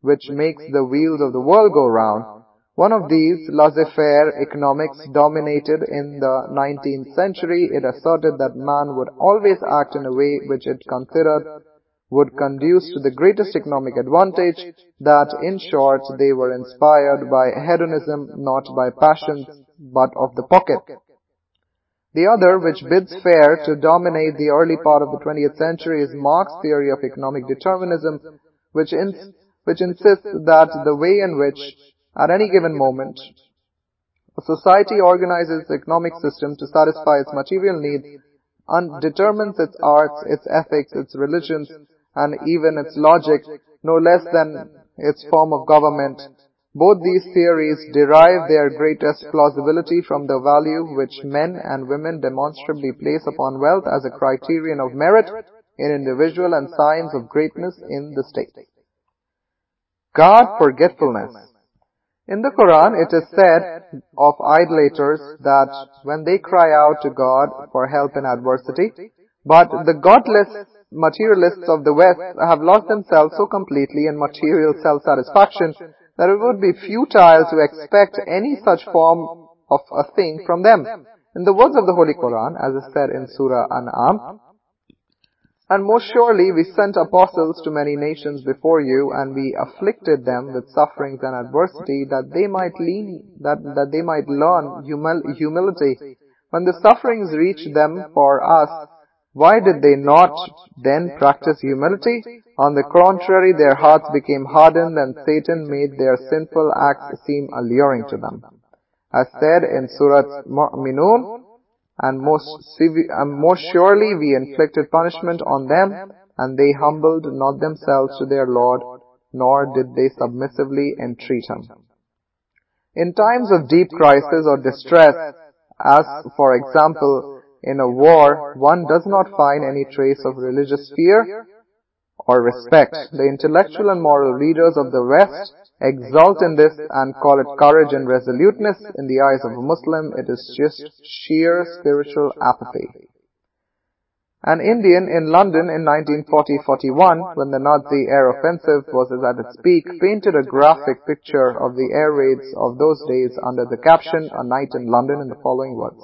A: which makes the wheels of the world go round. One of these, laissez-faire economics, dominated in the 19th century. It asserted that man would always act in a way which it considered would conduce to the greatest economic advantage, that in short they were inspired by hedonism, not by passions, but of the pocket. The other, which bids fair to dominate the early part of the 20th century, is Marx's theory of economic determinism, which in which insists that the way in which, at any given moment, a society organizes its economic system to satisfy its material needs and determines its arts, its ethics, its religions, and even its logic, no less than its form of government. Both these theories derive their greatest plausibility from the value which men and women demonstrably place upon wealth as a criterion of merit in individual and signs of greatness in the state. God forgetfulness. In the Quran, it is said of idolaters that when they cry out to God for help in adversity, but the godless materialists of the West have lost themselves so completely in material self-satisfaction that it would be futile to expect any such form of a thing from them. In the words of the Holy Quran, as is said in Surah An'am, and most surely we sent apostles to many nations before you, and we afflicted them with sufferings and adversity, that they might lean, that, that they might learn humil humility. When the sufferings reached them for us, why did they not then practice humility? On the contrary, their hearts became hardened, and Satan made their sinful acts seem alluring to them. As said in Surah Mu'minun, and most, and most surely we inflicted punishment on them, and they humbled not themselves to their Lord, nor did they submissively entreat him. In times of deep crisis or distress, as for example in a war, one does not find any trace of religious fear or respect. The intellectual and moral leaders of the West exult in this and call it courage and resoluteness. In the eyes of a Muslim, it is just sheer spiritual apathy. An Indian in London in 1940-41, when the Nazi air offensive was at its peak, painted a graphic picture of the air raids of those days under the caption, A Night in London, in the following words.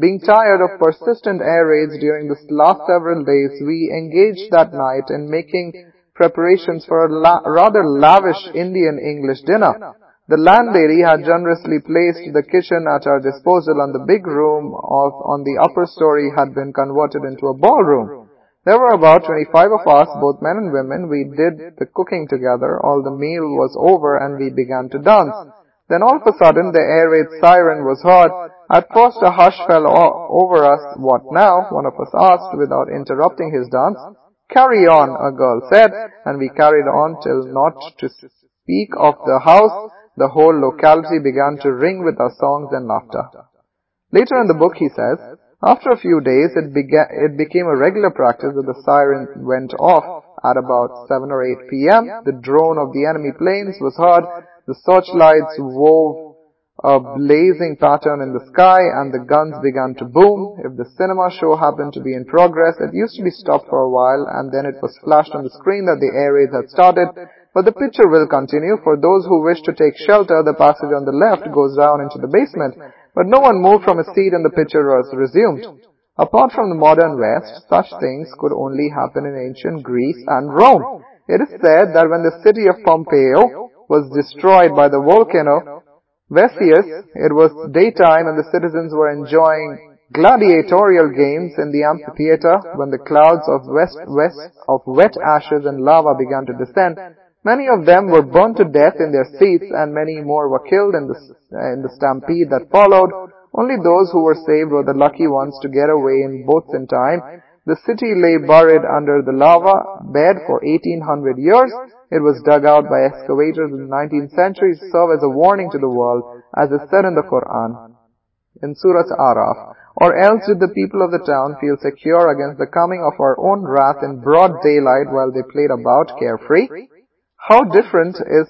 A: Being tired of persistent air raids during the last several days, we engaged that night in making preparations for a la rather lavish Indian English dinner. The landlady had generously placed the kitchen at our disposal and the big room of, on the upper story had been converted into a ballroom. There were about 25 of us, both men and women. We did the cooking together. All the meal was over and we began to dance. Then all of a sudden the air raid siren was heard. At first a hush fell over us. What now? One of us asked without interrupting his dance. Carry on, a girl said, and we carried on till not to speak of the house, the whole locality began to ring with our songs and laughter. Later in the book he says, after a few days it, began, it became a regular practice that the siren went off at about 7 or 8 p.m. The drone of the enemy planes was heard the searchlights wove a blazing pattern in the sky and the guns began to boom. If the cinema show happened to be in progress, it used to be stopped for a while and then it was flashed on the screen that the air raid had started. But the picture will continue. For those who wish to take shelter, the passage on the left goes down into the basement. But no one moved from his seat and the picture was resumed. Apart from the modern West, such things could only happen in ancient Greece and Rome. It is said that when the city of Pompeii was destroyed by the volcano Vesuvius, it was daytime and the citizens were enjoying gladiatorial games in the amphitheater when the clouds of west, west of wet ashes and lava began to descend. Many of them were burned to death in their seats and many more were killed in the, in the stampede that followed. Only those who were saved were the lucky ones to get away in boats in time. The city lay buried under the lava bed for 1800 years it was dug out by excavators in the 19th century to serve as a warning to the world, as is said in the Quran, in Surah Araf. Or else did the people of the town feel secure against the coming of our own wrath in broad daylight while they played about carefree? How different is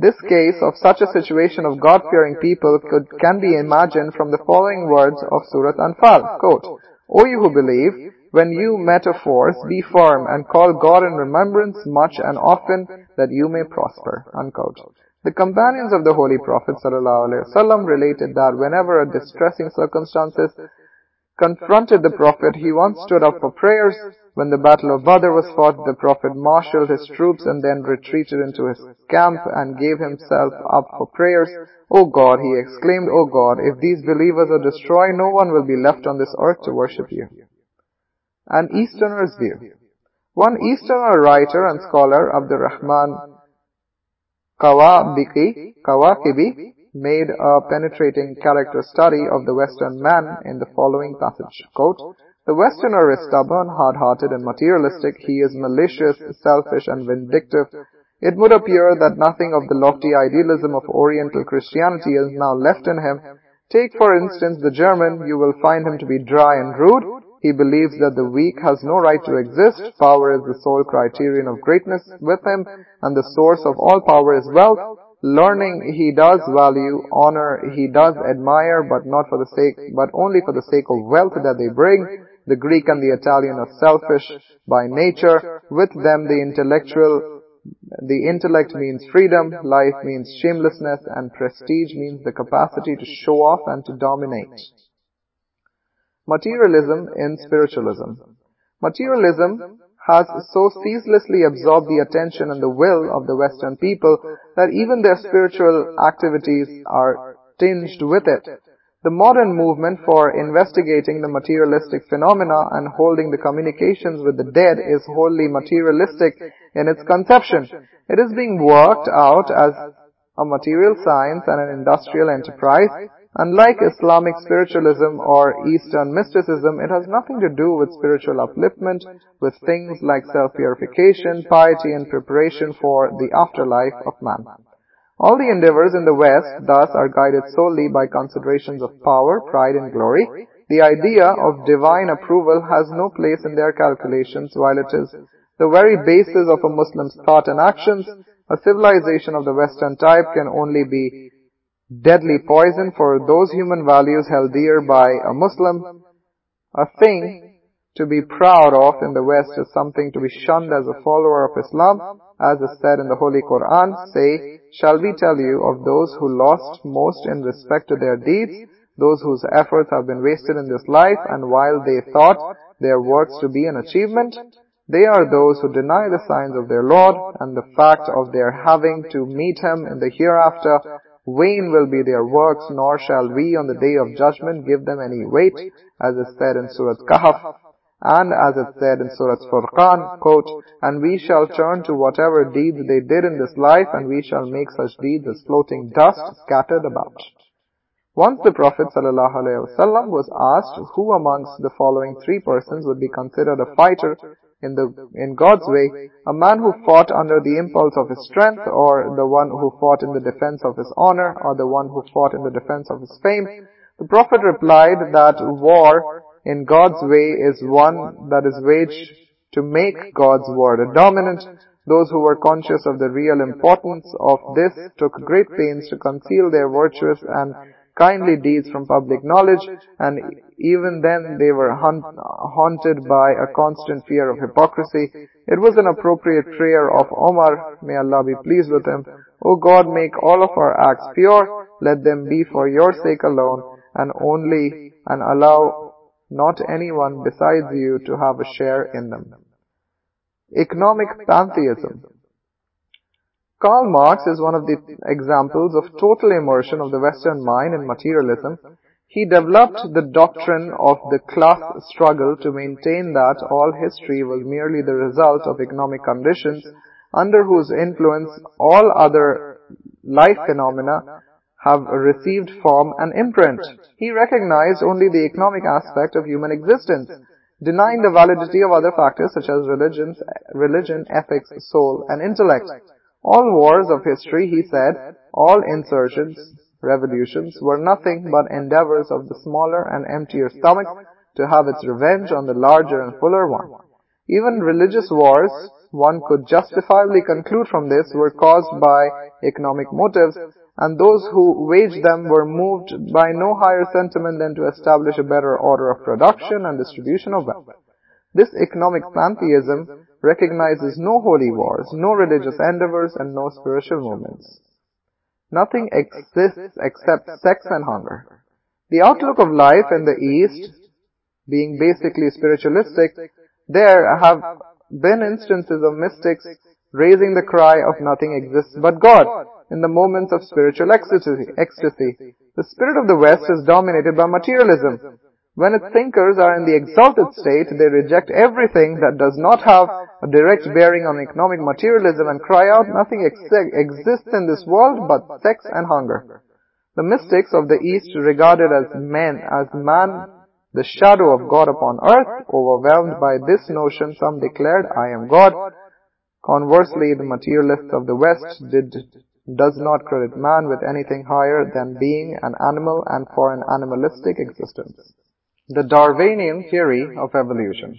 A: this case of such a situation of God-fearing people could, can be imagined from the following words of Surah Anfal. Quote, O you who believe, when you metaphors, be firm and call God in remembrance much and often that you may prosper. Unquote. The companions of the Holy Prophet ﷺ related that whenever a distressing circumstances confronted the Prophet, he once stood up for prayers. When the Battle of Badr was fought, the Prophet marshaled his troops and then retreated into his camp and gave himself up for prayers. O God, he exclaimed, O God, if these believers are destroyed, no one will be left on this earth to worship you an Easterner's view. One Easterner writer and scholar, Abdurrahman Kawabiki, Kawakibi, made a penetrating character study of the Western man in the following passage. Quote, the Westerner is stubborn, hard-hearted and materialistic. He is malicious, selfish and vindictive. It would appear that nothing of the lofty idealism of Oriental Christianity is now left in him. Take for instance the German, you will find him to be dry and rude, he believes that the weak has no right to exist. Power is the sole criterion of greatness with him, and the source of all power is wealth. Learning he does value, honor he does admire, but not for the sake, but only for the sake of wealth that they bring. The Greek and the Italian are selfish by nature. With them the intellectual the intellect means freedom, life means shamelessness, and prestige means the capacity to show off and to dominate. Materialism in spiritualism. Materialism has so ceaselessly absorbed the attention and the will of the Western people that even their spiritual activities are tinged with it. The modern movement for investigating the materialistic phenomena and holding the communications with the dead is wholly materialistic in its conception. It is being worked out as a material science and an industrial enterprise Unlike Islamic spiritualism or Eastern mysticism, it has nothing to do with spiritual upliftment, with things like self-purification, piety and preparation for the afterlife of man. All the endeavors in the West, thus, are guided solely by considerations of power, pride and glory. The idea of divine approval has no place in their calculations, while it is the very basis of a Muslim's thought and actions. A civilization of the Western type can only be deadly poison for those human values held dear by a Muslim. A thing to be proud of in the West is something to be shunned as a follower of Islam, as is said in the Holy Quran, say, shall we tell you of those who lost most in respect to their deeds, those whose efforts have been wasted in this life, and while they thought their works to be an achievement, they are those who deny the signs of their Lord and the fact of their having to meet Him in the hereafter Vain will be their works, nor shall we on the day of judgment give them any weight, as is said in Surah Kahf. And as it said in Surah Furqan, quote, And we shall turn to whatever deeds they did in this life, and we shall make such deeds as floating dust scattered about. Once the Prophet ﷺ was asked who amongst the following three persons would be considered a fighter in, the, in God's way, a man who fought under the impulse of his strength, or the one who fought in the defense of his honor, or the one who fought in the defense of his fame, the Prophet replied that war in God's way is one that is waged to make God's word dominant. Those who were conscious of the real importance of this took great pains to conceal their virtuous and kindly deeds from public knowledge, and even then they were haunted by a constant fear of hypocrisy. It was an appropriate prayer of Omar, may Allah be pleased with him, O God, make all of our acts pure, let them be for your sake alone, and only, and allow not anyone besides you to have a share in them. Economic pantheism. Karl Marx is one of the examples of total immersion of the Western mind in materialism. He developed the doctrine of the class struggle to maintain that all history was merely the result of economic conditions under whose influence all other life phenomena have received form and imprint. He recognized only the economic aspect of human existence, denying the validity of other factors such as religion, religion, ethics, soul, and intellect. All wars of history, he said, all insurgents, revolutions, were nothing but endeavors of the smaller and emptier stomach to have its revenge on the larger and fuller one. Even religious wars, one could justifiably conclude from this, were caused by economic motives, and those who waged them were moved by no higher sentiment than to establish a better order of production and distribution of wealth. This economic pantheism recognizes no holy wars, no religious endeavors, and no spiritual movements. Nothing exists except sex and hunger. The outlook of life in the East, being basically spiritualistic, there have been instances of mystics raising the cry of nothing exists but God in the moments of spiritual ecstasy. The spirit of the West is dominated by materialism. When its thinkers are in the exalted state, they reject everything that does not have a direct bearing on economic materialism and cry out, nothing ex exists in this world but sex and hunger. The mystics of the East regarded as men, as man, the shadow of God upon earth, overwhelmed by this notion, some declared, I am God. Conversely, the materialists of the West did does not credit man with anything higher than being an animal and for an animalistic existence. The Darwinian theory of evolution.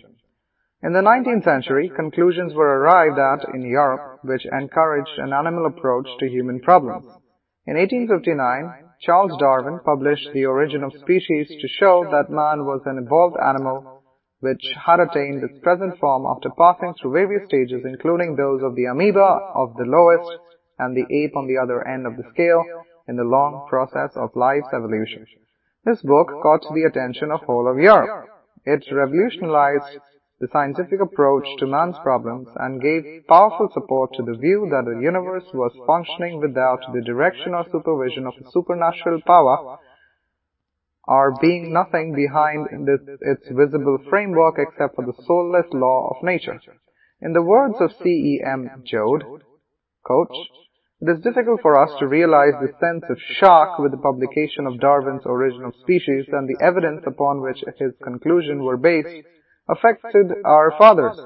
A: In the 19th century, conclusions were arrived at in Europe which encouraged an animal approach to human problems. In 1859, Charles Darwin published The Origin of Species to show that man was an evolved animal which had attained its present form after passing through various stages including those of the amoeba of the lowest and the ape on the other end of the scale in the long process of life's evolution. This book caught the attention of whole of Europe. It revolutionized the scientific approach to man's problems and gave powerful support to the view that the universe was functioning without the direction or supervision of a supernatural power or being nothing behind this, its visible framework except for the soulless law of nature. In the words of C.E.M. Joad, quote, it is difficult for us to realize the sense of shock with the publication of Darwin's Origin of Species and the evidence upon which his conclusions were based affected our fathers.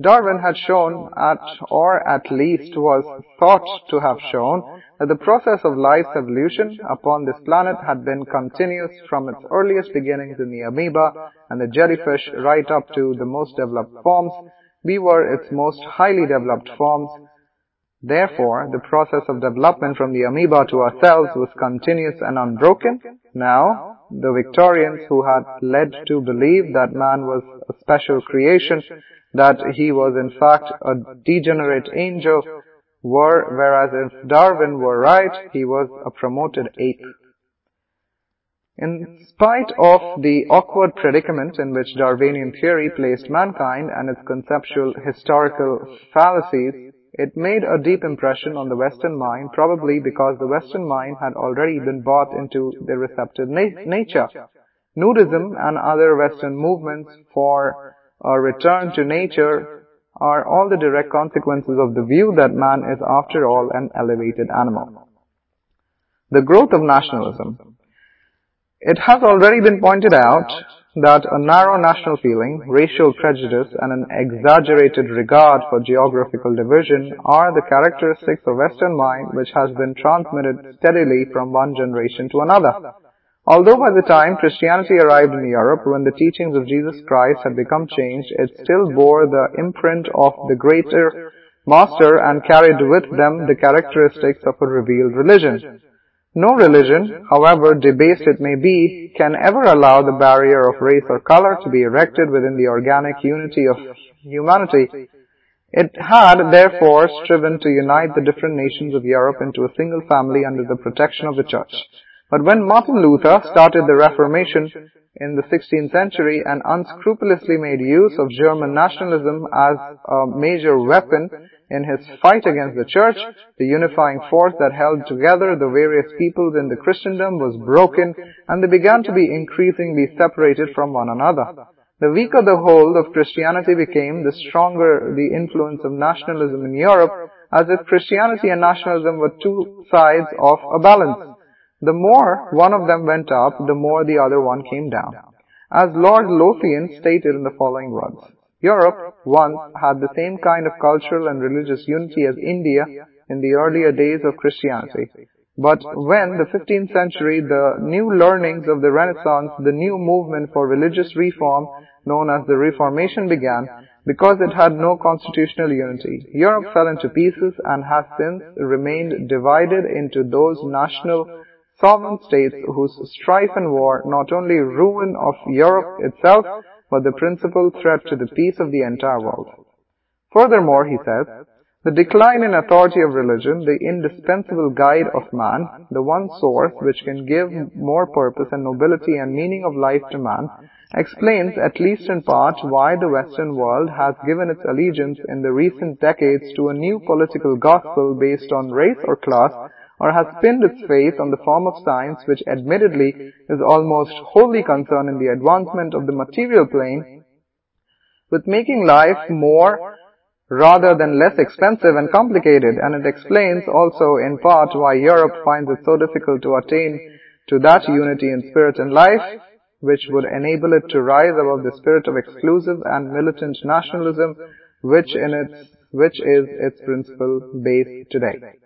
A: Darwin had shown at, or at least was thought to have shown, that the process of life's evolution upon this planet had been continuous from its earliest beginnings in the amoeba and the jellyfish right up to the most developed forms. We were its most highly developed forms, Therefore, the process of development from the amoeba to ourselves was continuous and unbroken. Now, the Victorians who had led to believe that man was a special creation, that he was in fact a degenerate angel, were, whereas if Darwin were right, he was a promoted ape. In spite of the awkward predicament in which Darwinian theory placed mankind and its conceptual historical fallacies, it made a deep impression on the Western mind, probably because the Western mind had already been bought into the receptive na nature. Nudism and other Western movements for a return to nature are all the direct consequences of the view that man is after all an elevated animal. The growth of nationalism. It has already been pointed out that a narrow national feeling, racial prejudice, and an exaggerated regard for geographical division are the characteristics of Western mind which has been transmitted steadily from one generation to another. Although by the time Christianity arrived in Europe, when the teachings of Jesus Christ had become changed, it still bore the imprint of the greater master and carried with them the characteristics of a revealed religion. No religion, however debased it may be, can ever allow the barrier of race or color to be erected within the organic unity of humanity. It had, therefore, striven to unite the different nations of Europe into a single family under the protection of the Church. But when Martin Luther started the Reformation in the 16th century and unscrupulously made use of German nationalism as a major weapon in his fight against the church, the unifying force that held together the various peoples in the Christendom was broken and they began to be increasingly separated from one another. The weaker the hold of Christianity became, the stronger the influence of nationalism in Europe, as if Christianity and nationalism were two sides of a balance. The more one of them went up, the more the other one came down. As Lord Lothian stated in the following words, Europe once had the same kind of cultural and religious unity as India in the earlier days of Christianity. But when the 15th century, the new learnings of the Renaissance, the new movement for religious reform known as the Reformation began, because it had no constitutional unity, Europe fell into pieces and has since remained divided into those national sovereign states whose strife and war not only ruin of Europe itself, but the principal threat to the peace of the entire world. Furthermore, he says, the decline in authority of religion, the indispensable guide of man, the one source which can give more purpose and nobility and meaning of life to man, explains, at least in part, why the Western world has given its allegiance in the recent decades to a new political gospel based on race or class or has pinned its faith on the form of science which admittedly is almost wholly concerned in the advancement of the material plane, with making life more rather than less expensive and complicated, and it explains also in part why Europe finds it so difficult to attain to that unity in spirit and life, which would enable it to rise above the spirit of exclusive and militant nationalism, which in its, which is its principal base today.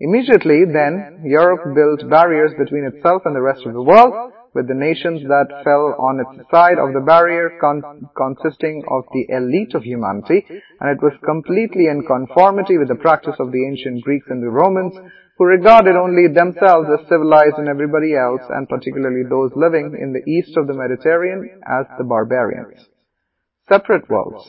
A: Immediately then, Europe built barriers between itself and the rest of the world, with the nations that fell on its side of the barrier con consisting of the elite of humanity, and it was completely in conformity with the practice of the ancient Greeks and the Romans, who regarded only themselves as civilized and everybody else, and particularly those living in the east of the Mediterranean, as the barbarians. Separate worlds.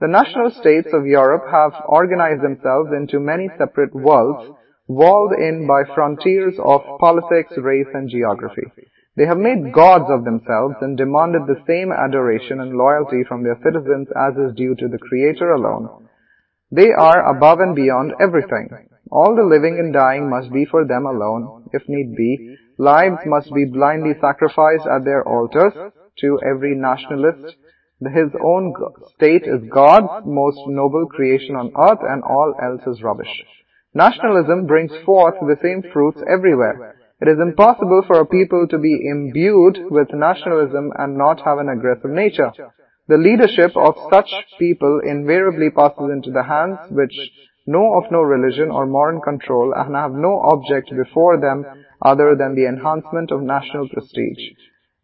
A: The national states of Europe have organized themselves into many separate worlds, walled in by frontiers of politics, race, and geography. They have made gods of themselves and demanded the same adoration and loyalty from their citizens as is due to the Creator alone. They are above and beyond everything. All the living and dying must be for them alone, if need be. Lives must be blindly sacrificed at their altars to every nationalist. His own state is God's most noble creation on earth and all else is rubbish. Nationalism brings forth the same fruits everywhere. It is impossible for a people to be imbued with nationalism and not have an aggressive nature. The leadership of such people invariably passes into the hands which know of no religion or moral control and have no object before them other than the enhancement of national prestige.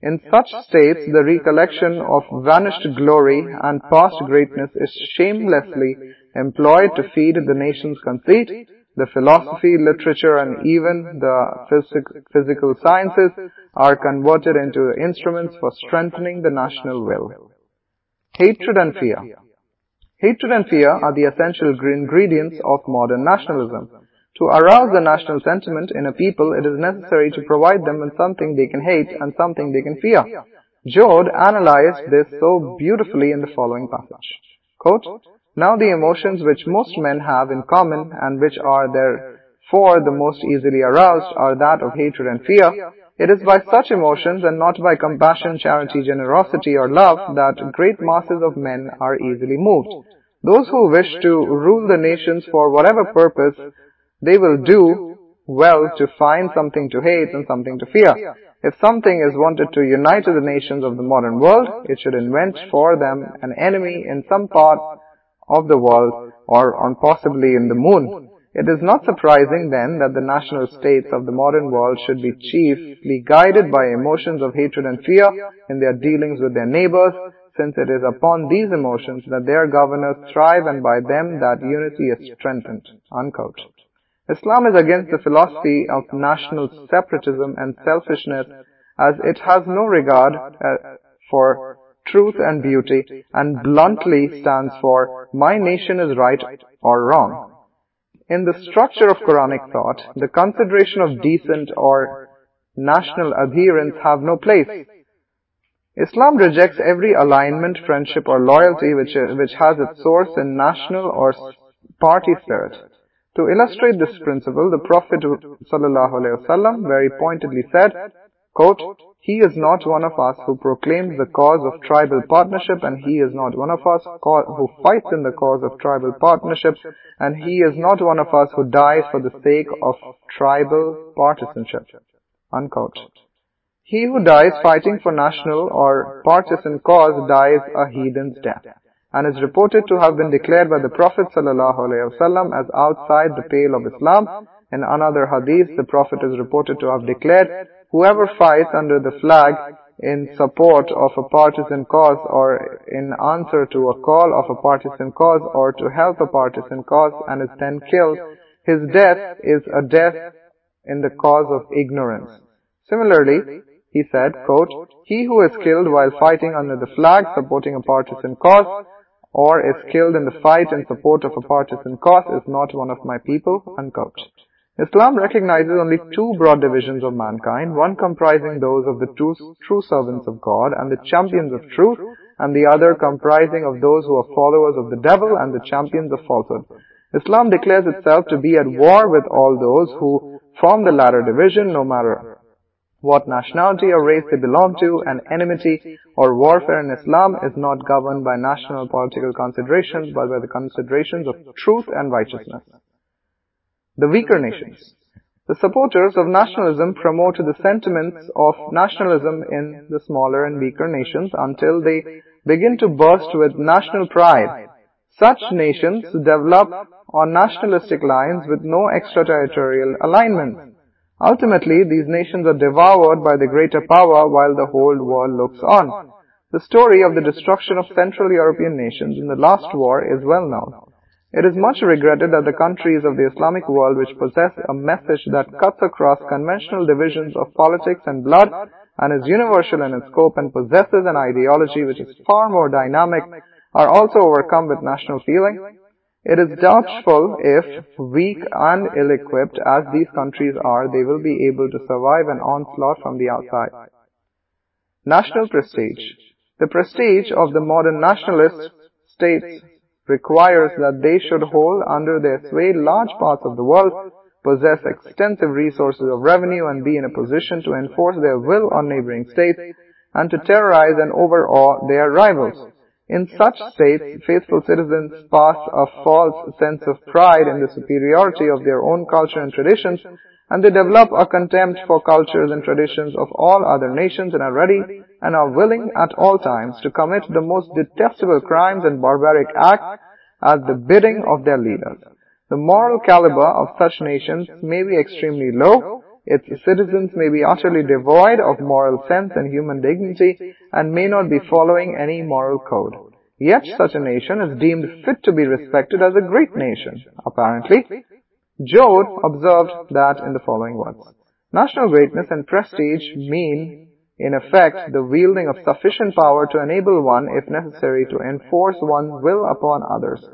A: In such states, the recollection of vanished glory and past greatness is shamelessly employed to feed the nation's conceit. The philosophy, literature, and even the physical sciences are converted into instruments for strengthening the national will. Hatred and fear. Hatred and fear are the essential ingredients of modern nationalism. To arouse the national sentiment in a people, it is necessary to provide them with something they can hate and something they can fear. Joad analyzed this so beautifully in the following passage. Quote, now the emotions which most men have in common and which are therefore the most easily aroused are that of hatred and fear. It is by such emotions and not by compassion, charity, generosity, or love that great masses of men are easily moved. Those who wish to rule the nations for whatever purpose, they will do well to find something to hate and something to fear. If something is wanted to unite the nations of the modern world, it should invent for them an enemy in some part of the world or on possibly in the moon. It is not surprising then that the national states of the modern world should be chiefly guided by emotions of hatred and fear in their dealings with their neighbors, since it is upon these emotions that their governors thrive and by them that unity is strengthened. Unquote. Islam is against the philosophy of national separatism and selfishness as it has no regard uh, for truth and beauty and bluntly stands for my nation is right or wrong. In the structure of Quranic thought, the consideration of decent or national adherence have no place. Islam rejects every alignment, friendship or loyalty which, which has its source in national or party spirit. To illustrate this principle, the Prophet ﷺ very pointedly said, quote, He is not one of us who proclaims the cause of tribal partnership and he is not one of us who fights in the cause of tribal partnership and he is not one of us who dies for the sake of tribal partisanship. Unquote. He who dies fighting for national or partisan cause dies a heathen's death and is reported to have been declared by the Prophet ﷺ as outside the pale of Islam. In another hadith, the Prophet is reported to have declared, whoever fights under the flag in support of a partisan cause or in answer to a call of a partisan cause or to help a partisan cause and is then killed, his death is a death in the cause of ignorance. Similarly, he said, quote, He who is killed while fighting under the flag supporting a partisan cause or is killed in the fight in support of a partisan cause is not one of my people, unquote. Islam recognizes only two broad divisions of mankind, one comprising those of the true, true servants of God and the champions of truth, and the other comprising of those who are followers of the devil and the champions of falsehood. Islam declares itself to be at war with all those who form the latter division, no matter what nationality or race they belong to, and enmity or warfare in Islam is not governed by national political considerations, but by the considerations of truth and righteousness. The weaker nations. The supporters of nationalism promote the sentiments of nationalism in the smaller and weaker nations until they begin to burst with national pride. Such nations develop on nationalistic lines with no extraterritorial alignment. Ultimately, these nations are devoured by the greater power while the whole world looks on. The story of the destruction of Central European nations in the last war is well known. It is much regretted that the countries of the Islamic world which possess a message that cuts across conventional divisions of politics and blood and is universal in its scope and possesses an ideology which is far more dynamic are also overcome with national feeling it is doubtful if, weak and ill-equipped as these countries are, they will be able to survive an onslaught from the outside. National prestige. The prestige of the modern nationalist states requires that they should hold under their sway large parts of the world, possess extensive resources of revenue and be in a position to enforce their will on neighboring states and to terrorize and overawe their rivals. In such states, faithful citizens pass a false sense of pride in the superiority of their own culture and traditions, and they develop a contempt for cultures and traditions of all other nations and are ready and are willing at all times to commit the most detestable crimes and barbaric acts at the bidding of their leaders. The moral caliber of such nations may be extremely low, its citizens may be utterly devoid of moral sense and human dignity and may not be following any moral code. Yet such a nation is deemed fit to be respected as a great nation. Apparently, Joad observed that in the following words. National greatness and prestige mean, in effect, the wielding of sufficient power to enable one, if necessary, to enforce one's will upon others.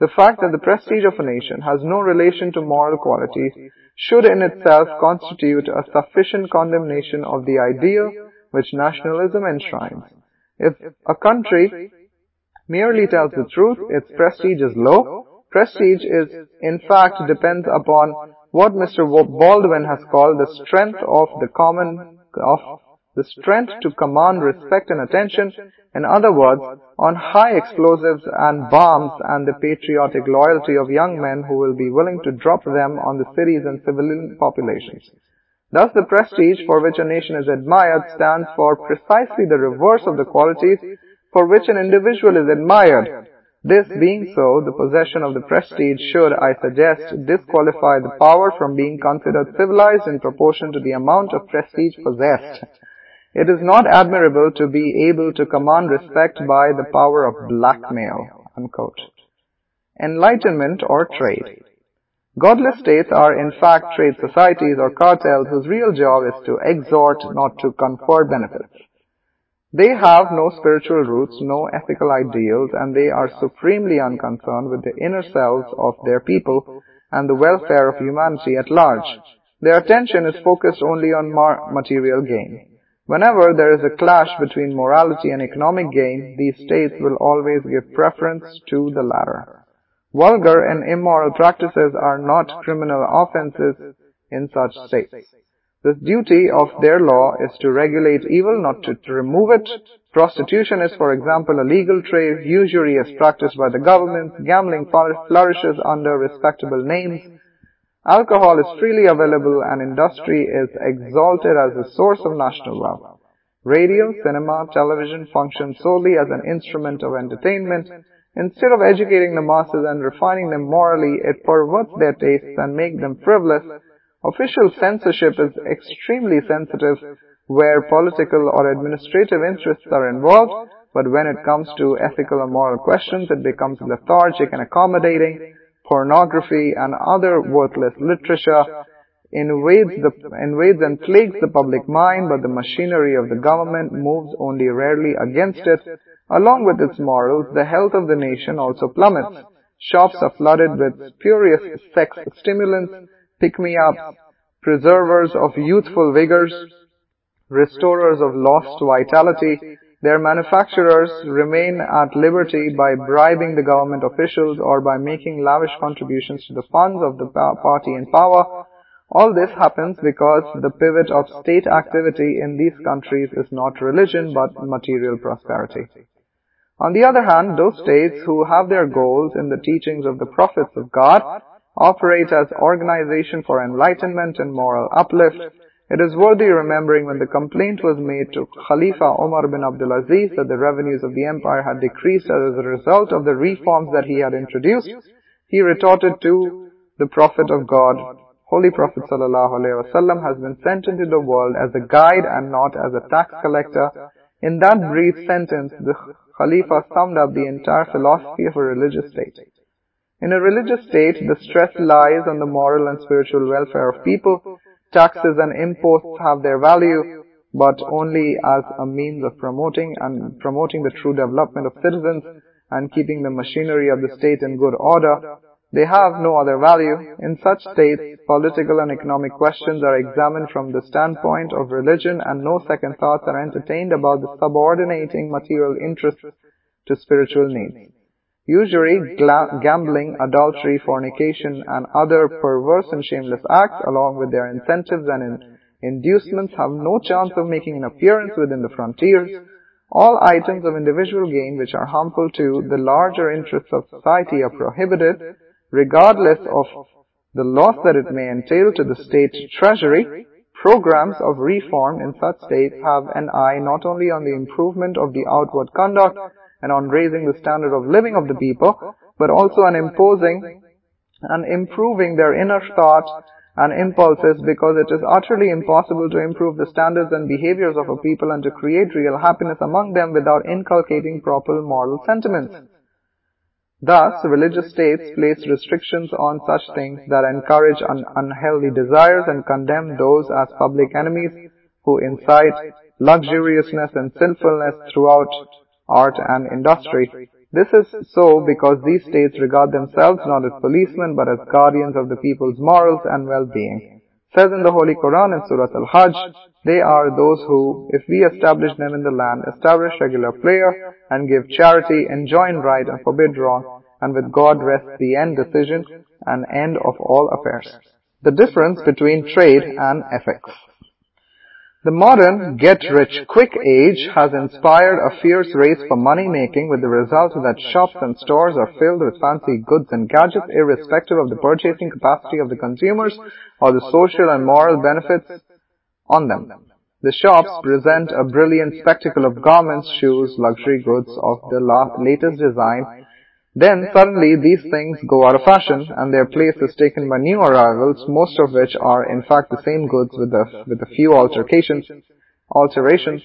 A: The fact that the prestige of a nation has no relation to moral qualities should in itself constitute a sufficient condemnation of the ideal which nationalism enshrines. If a country merely tells the truth, its prestige is low. Prestige is, in fact, depends upon what Mr. Baldwin has called the strength of the common of the strength to command respect and attention, in other words, on high explosives and bombs and the patriotic loyalty of young men who will be willing to drop them on the cities and civilian populations. Thus the prestige for which a nation is admired stands for precisely the reverse of the qualities for which an individual is admired. This being so, the possession of the prestige should, I suggest, disqualify the power from being considered civilized in proportion to the amount of prestige possessed. It is not admirable to be able to command respect by the power of blackmail. Unquote. Enlightenment or trade. Godless states are in fact trade societies or cartels whose real job is to exhort, not to confer benefits. They have no spiritual roots, no ethical ideals, and they are supremely unconcerned with the inner selves of their people and the welfare of humanity at large. Their attention is focused only on material gain. Whenever there is a clash between morality and economic gain, these states will always give preference to the latter. Vulgar and immoral practices are not criminal offenses in such states. The duty of their law is to regulate evil, not to, remove it. Prostitution is, for example, a legal trade. Usury is practiced by the government. Gambling flourishes under respectable names. Alcohol is freely available and industry is exalted as a source of national wealth. Radio, cinema, television function solely as an instrument of entertainment. Instead of educating the masses and refining them morally, it perverts their tastes and makes them frivolous. Official censorship is extremely sensitive where political or administrative interests are involved, but when it comes to ethical or moral questions, it becomes lethargic and accommodating pornography, and other worthless literature invades, the, invades and plagues the public mind, but the machinery of the government moves only rarely against it. Along with its morals, the health of the nation also plummets. Shops are flooded with spurious sex stimulants, pick-me-ups, preservers of youthful vigors, restorers of lost vitality, their manufacturers remain at liberty by bribing the government officials or by making lavish contributions to the funds of the party in power. All this happens because the pivot of state activity in these countries is not religion but material prosperity. On the other hand, those states who have their goals in the teachings of the prophets of God operate as organization for enlightenment and moral uplift it is worthy remembering when the complaint was made to Khalifa Umar bin Abdul Aziz that the revenues of the empire had decreased as a result of the reforms that he had introduced, he retorted to the Prophet of God, Holy Prophet ﷺ has been sent into the world as a guide and not as a tax collector. In that brief sentence, the Khalifa summed up the entire philosophy of a religious state. In a religious state, the stress lies on the moral and spiritual welfare of people, Taxes and imposts have their value, but only as a means of promoting and promoting the true development of citizens and keeping the machinery of the state in good order. They have no other value. In such states, political and economic questions are examined from the standpoint of religion and no second thoughts are entertained about the subordinating material interests to spiritual needs. Usury, gambling, adultery, fornication, and other perverse and shameless acts, along with their incentives and in inducements, have no chance of making an appearance within the frontiers. All items of individual gain which are harmful to the larger interests of society are prohibited, regardless of the loss that it may entail to the state treasury. Programs of reform in such states have an eye not only on the improvement of the outward conduct, and on raising the standard of living of the people, but also on imposing and improving their inner thoughts and impulses because it is utterly impossible to improve the standards and behaviors of a people and to create real happiness among them without inculcating proper moral sentiments. Thus, religious states place restrictions on such things that encourage un unhealthy desires and condemn those as public enemies who incite luxuriousness and sinfulness throughout art, and industry. This is so because these states regard themselves not as policemen but as guardians of the people's morals and well-being. Says in the Holy Quran in Surah Al-Hajj, they are those who, if we establish them in the land, establish regular prayer and give charity, enjoin right and forbid wrong, and with God rests the end decision and end of all affairs. The difference between trade and ethics. The modern get-rich-quick age has inspired a fierce race for money-making with the result that shops and stores are filled with fancy goods and gadgets irrespective of the purchasing capacity of the consumers or the social and moral benefits on them. The shops present a brilliant spectacle of garments, shoes, luxury goods of the latest design then suddenly these things go out of fashion and their place is taken by new arrivals, most of which are in fact the same goods with a, with a few alterations. alterations.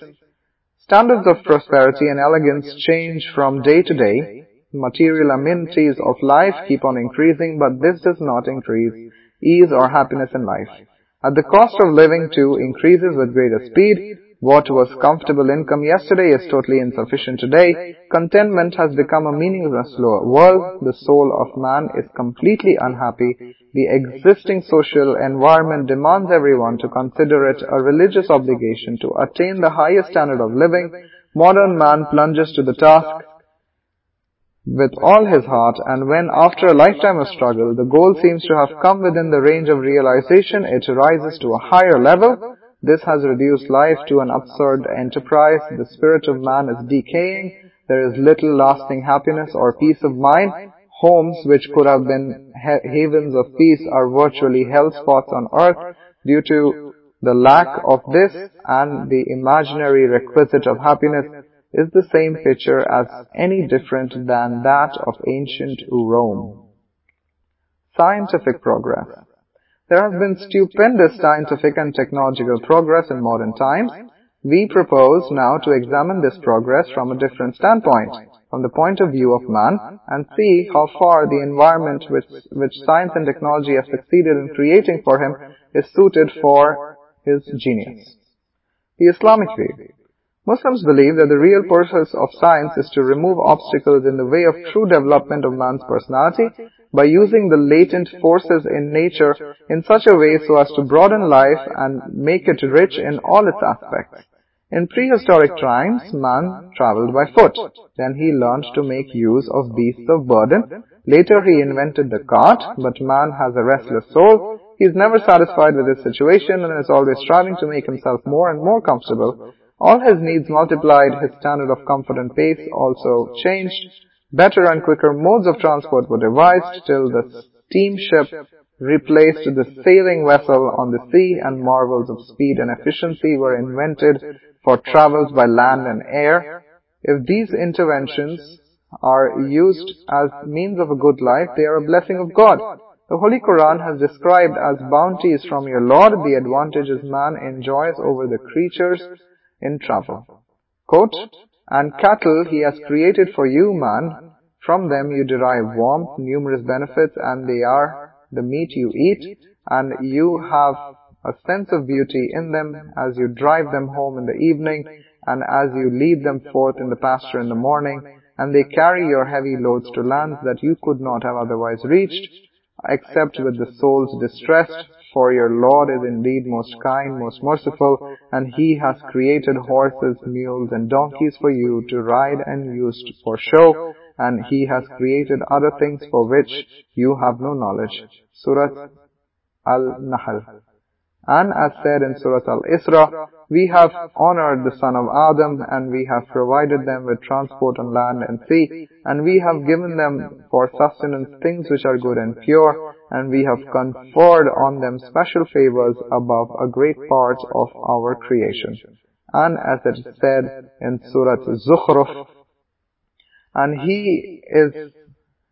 A: Standards of prosperity and elegance change from day to day. Material amenities of life keep on increasing, but this does not increase ease or happiness in life. At the cost of living too increases with greater speed, what was comfortable income yesterday is totally insufficient today. Contentment has become a meaningless world. The soul of man is completely unhappy. The existing social environment demands everyone to consider it a religious obligation to attain the highest standard of living. Modern man plunges to the task with all his heart and when after a lifetime of struggle the goal seems to have come within the range of realization, it rises to a higher level this has reduced life to an absurd enterprise. The spirit of man is decaying. There is little lasting happiness or peace of mind. Homes which could have been ha havens of peace are virtually hell spots on earth due to the lack of this and the imaginary requisite of happiness is the same picture as any different than that of ancient Rome. Scientific progress there has been stupendous scientific and technological progress in modern times. We propose now to examine this progress from a different standpoint, from the point of view of man, and see how far the environment which, which science and technology have succeeded in creating for him is suited for his genius. The Islamic view. Muslims believe that the real purpose of science is to remove obstacles in the way of true development of man's personality by using the latent forces in nature in such a way so as to broaden life and make it rich in all its aspects. In prehistoric times, man traveled by foot. Then he learned to make use of beasts of burden. Later he invented the cart, but man has a restless soul. He is never satisfied with his situation and is always striving to make himself more and more comfortable. All his needs multiplied, his standard of comfort and pace also changed. Better and quicker modes of transport were devised till the steamship replaced the sailing vessel on the sea and marvels of speed and efficiency were invented for travels by land and air. If these interventions are used as means of a good life, they are a blessing of God. The Holy Quran has described as bounties from your Lord the advantages man enjoys over the creatures in travel. Quote, and cattle he has created for you, man. From them you derive warmth, numerous benefits, and they are the meat you eat, and you have a sense of beauty in them as you drive them home in the evening, and as you lead them forth in the pasture in the morning, and they carry your heavy loads to lands that you could not have otherwise reached, except with the souls distressed, for your Lord is indeed most kind, most merciful, and He has created horses, mules, and donkeys for you to ride and use for show, and He has created other things for which you have no knowledge. Surah Al-Nahl. And as said in Surah Al-Isra, we have honored the son of Adam and we have provided them with transport on land and sea and we have given them for sustenance things which are good and pure and we have conferred on them special favors above a great part of our creation. And as it is said in Surah Zukhruf, and he is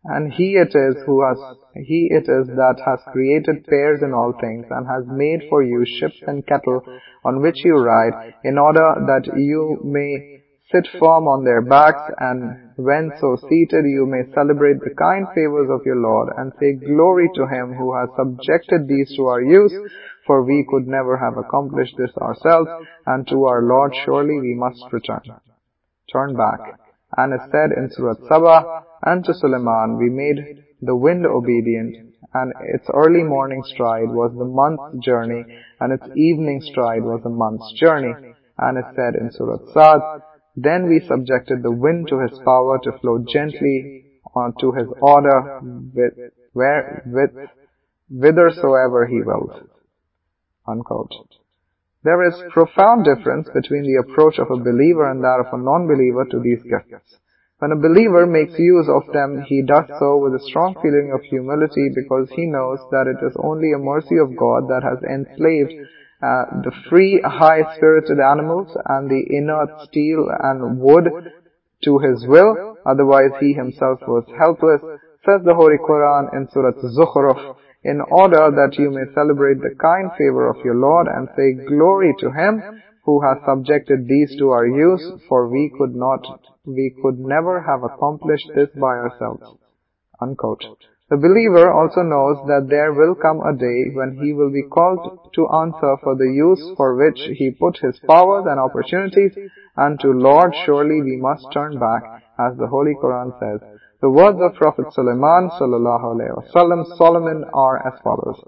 A: and he it is who has, he it is that has created pairs in all things and has made for you ships and cattle on which you ride in order that you may sit firm on their backs and when so seated you may celebrate the kind favors of your Lord and say glory to him who has subjected these to our use for we could never have accomplished this ourselves and to our Lord surely we must return. Turn back. And it said in Surah Saba, And to Suleiman we made the wind obedient, and its early morning stride was the month's journey, and its evening stride was a month's journey. And it said in Surah Sad, Then we subjected the wind to his power to flow gently uh, to his order with, where, with, whithersoever he willed. Unquote. There is profound difference between the approach of a believer and that of a non-believer to these gifts. When a believer makes use of them, he does so with a strong feeling of humility because he knows that it is only a mercy of God that has enslaved uh, the free, high-spirited animals and the inert steel and wood to his will, otherwise he himself was helpless, says the Holy Quran in Surah Zukhruf, in order that you may celebrate the kind favor of your Lord and say glory to Him who has subjected these to our use, for we could not, we could never have accomplished this by ourselves. Unquote. The believer also knows that there will come a day when he will be called to answer for the use for which he put his powers and opportunities, and to Lord surely we must turn back, as the Holy Quran says. The words of Prophet Sulaiman sallallahu alaihi wasallam, Solomon are as follows.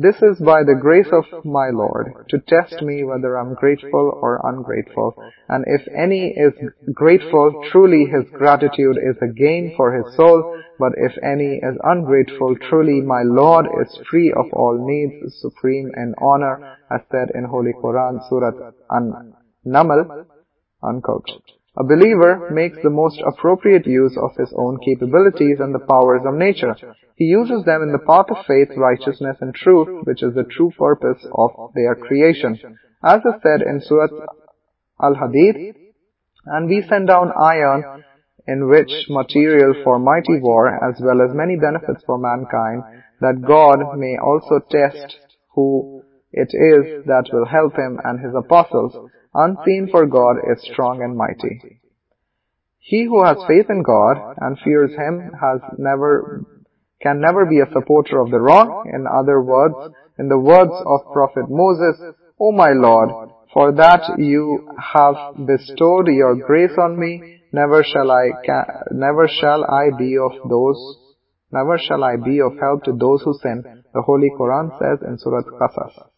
A: This is by the grace of my Lord, to test me whether I'm grateful or ungrateful. And if any is grateful, truly his gratitude is a gain for his soul. But if any is ungrateful, truly my Lord is free of all needs, supreme in honor, as said in Holy Quran, Surah An-Naml, unquote. A believer makes the most appropriate use of his own capabilities and the powers of nature. He uses them in the path of faith, righteousness, and truth, which is the true purpose of their creation. As is said in Surah Al-Hadid, and we send down iron in which material for mighty war as well as many benefits for mankind, that God may also test who it is that will help him and his apostles unseen for God is strong and mighty. He who has faith in God and fears Him has never, can never be a supporter of the wrong. In other words, in the words of Prophet Moses, O my Lord, for that you have bestowed your grace on me, never shall I, never shall I be of those, never shall I be of help to those who sin. The Holy Quran says in Surah Qasas.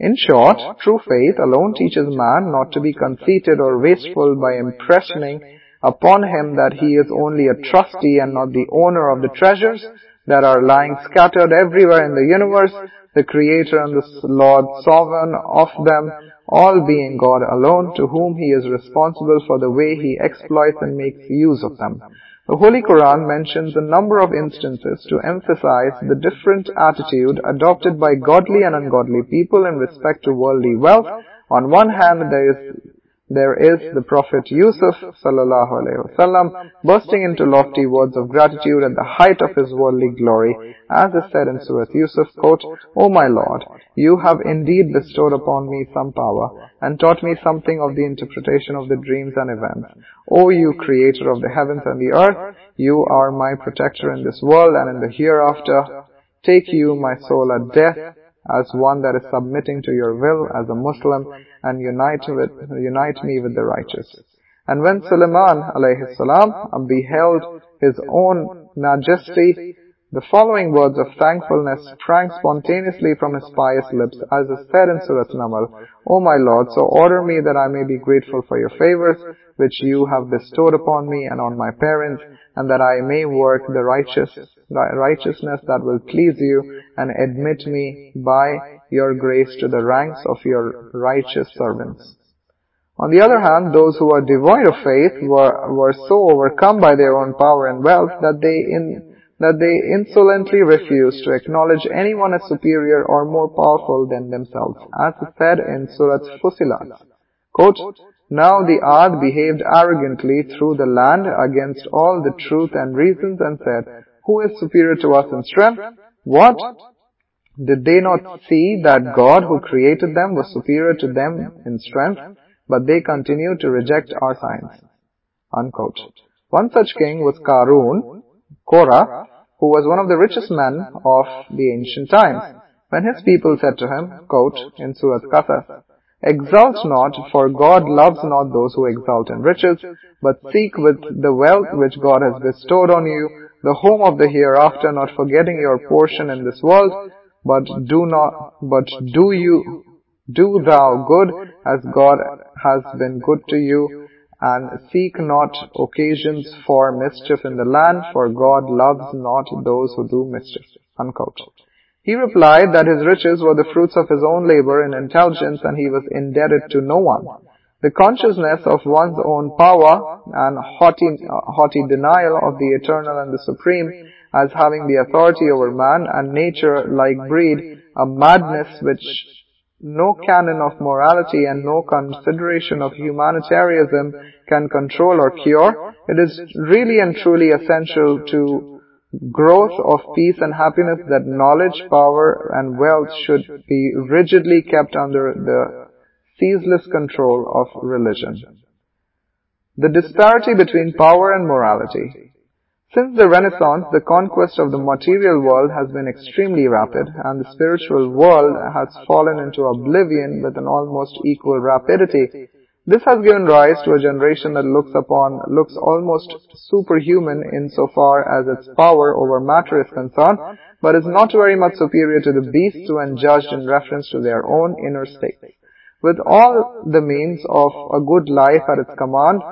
A: In short, true faith alone teaches man not to be conceited or wasteful by impressioning upon him that he is only a trustee and not the owner of the treasures that are lying scattered everywhere in the universe, the Creator and the Lord sovereign of them, all being God alone, to whom he is responsible for the way he exploits and makes use of them. The Holy Quran mentions a number of instances to emphasize the different attitude adopted by godly and ungodly people in respect to worldly wealth. On one hand, there is there is the Prophet Yusuf wasallam bursting into lofty words of gratitude at the height of his worldly glory, as is said in Surah Yusuf, quote, O my Lord, you have indeed bestowed upon me some power, and taught me something of the interpretation of the dreams and events. O you creator of the heavens and the earth, you are my protector in this world and in the hereafter. Take you my soul at death, as one that is submitting to your will as a Muslim and unite, with, unite me with the righteous. And when Suleiman salam beheld his own majesty, the following words of thankfulness sprang spontaneously from his pious lips, as is said in Surah Namal, O my Lord, so order me that I may be grateful for your favors, which you have bestowed upon me and on my parents, and that I may work the righteous, righteousness that will please you, and admit me by your grace to the ranks of your righteous servants. On the other hand, those who are devoid of faith were, were so overcome by their own power and wealth that they in that they insolently refused to acknowledge anyone as superior or more powerful than themselves, as is said in Surah Fussilat. Quote, Now the Ad behaved arrogantly through the land against all the truth and reasons and said, Who is superior to us in strength? What? Did they not see that God who created them was superior to them in strength? But they continue to reject our signs. Unquote. One such king was Karun, Korah, who was one of the richest men of the ancient times. When his people said to him, quote, in Surah Qasas, Exalt not, for God loves not those who exalt in riches, but seek with the wealth which God has bestowed on you, the home of the hereafter, not forgetting your portion in this world, but do not, but do you, do thou good as God has been good to you, and seek not occasions for mischief in the land, for God loves not those who do mischief. Unquote. He replied that his riches were the fruits of his own labor and intelligence and he was indebted to no one. The consciousness of one's own power and haughty, haughty denial of the eternal and the supreme as having the authority over man and nature like breed a madness which no canon of morality and no consideration of humanitarianism can control or cure. It is really and truly essential to growth of peace and happiness that knowledge, power, and wealth should be rigidly kept under the ceaseless control of religion. The disparity between power and morality. Since the Renaissance, the conquest of the material world has been extremely rapid, and the spiritual world has fallen into oblivion with an almost equal rapidity. This has given rise to a generation that looks upon, looks almost superhuman insofar as its power over matter is concerned, but is not very much superior to the beasts when judged in reference to their own inner state. With all the means of a good life at its command,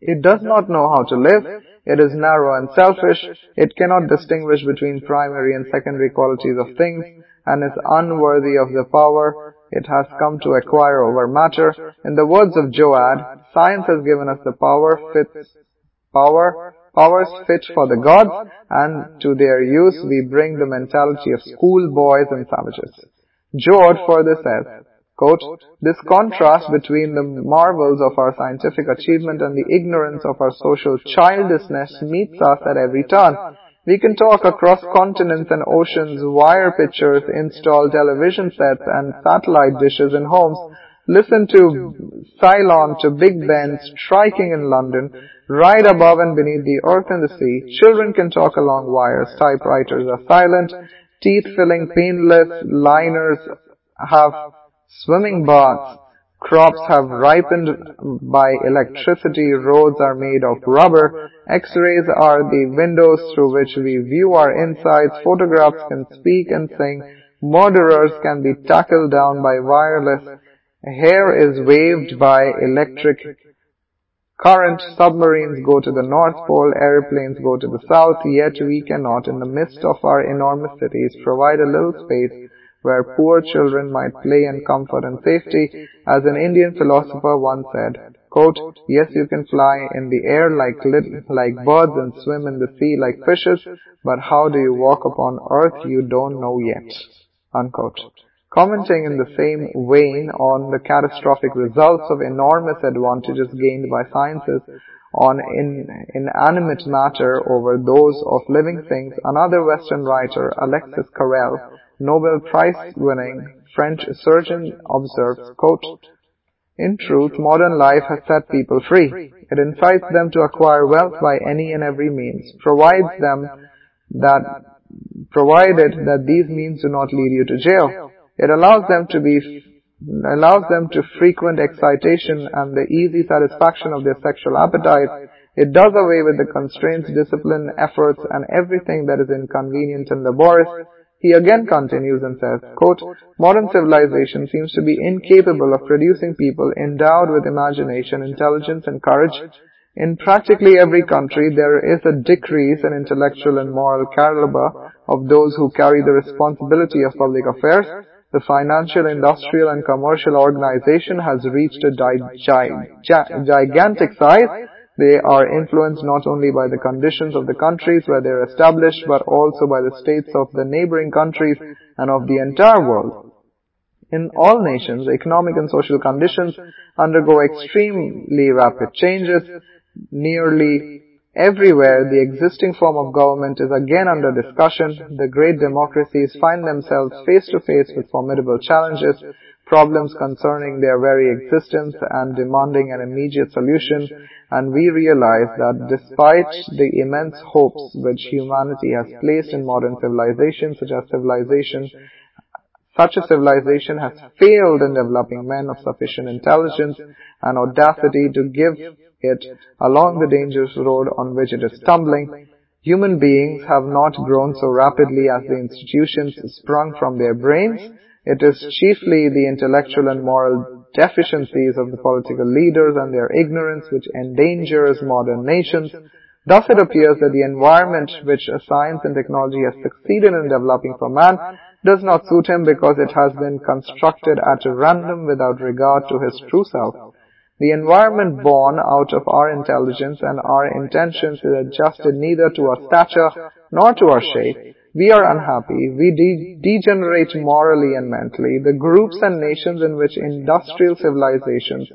A: it does not know how to live, it is narrow and selfish. It cannot distinguish between primary and secondary qualities of things and is unworthy of the power it has come to acquire over matter. In the words of Joad, science has given us the power fits power powers fit for the gods and to their use we bring the mentality of schoolboys and savages. Joad further says, Quote, this contrast between the marvels of our scientific achievement and the ignorance of our social childishness meets us at every turn. We can talk across continents and oceans, wire pictures, install television sets and satellite dishes in homes, listen to Ceylon to Big Ben striking in London, ride above and beneath the earth and the sea. Children can talk along wires, typewriters are silent, teeth-filling painless liners have Swimming baths. Crops have ripened by electricity. Roads are made of rubber. X-rays are the windows through which we view our insides. Photographs can speak and sing. Murderers can be tackled down by wireless. Hair is waved by electric current. Submarines go to the North Pole. Airplanes go to the South. Yet we cannot, in the midst of our enormous cities, provide a little space where poor children might play in comfort and safety. As an Indian philosopher once said, quote, Yes, you can fly in the air like, like birds and swim in the sea like fishes, but how do you walk upon earth you don't know yet. Unquote. Commenting in the same vein on the catastrophic results of enormous advantages gained by sciences on in, inanimate matter over those of living things, another Western writer, Alexis Carrel, Nobel Prize-winning French surgeon observes, quote, In truth, modern life has set people free. It incites them to acquire wealth by any and every means, provides them that, provided that these means do not lead you to jail. It allows them to be allows them to frequent excitation and the easy satisfaction of their sexual appetite. It does away with the constraints, discipline, efforts, and everything that is inconvenient and laborious he again continues and says, quote, Modern civilization seems to be incapable of producing people endowed with imagination, intelligence, and courage. In practically every country, there is a decrease in intellectual and moral caliber of those who carry the responsibility of public affairs. The financial, industrial, and commercial organization has reached a gigantic size they are influenced not only by the conditions of the countries where they are established, but also by the states of the neighboring countries and of the entire world. In all nations, economic and social conditions undergo extremely rapid changes. Nearly everywhere, the existing form of government is again under discussion. The great democracies find themselves face to face with formidable challenges problems concerning their very existence and demanding an immediate solution, and we realize that despite the immense hopes which humanity has placed in modern civilization, such as civilization, such a civilization has failed in developing men of sufficient intelligence and audacity to give it along the dangerous road on which it is stumbling. Human beings have not grown so rapidly as the institutions sprung from their brains, it is chiefly the intellectual and moral deficiencies of the political leaders and their ignorance which endangers modern nations. Thus it appears that the environment which science and technology has succeeded in developing for man does not suit him because it has been constructed at random without regard to his true self. The environment born out of our intelligence and our intentions is adjusted neither to our stature nor to our shape. We are unhappy. We de degenerate morally and mentally. The groups and nations in which industrial civilization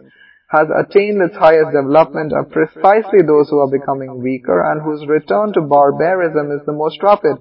A: has attained its highest development are precisely those who are becoming weaker and whose return to barbarism is the most rapid.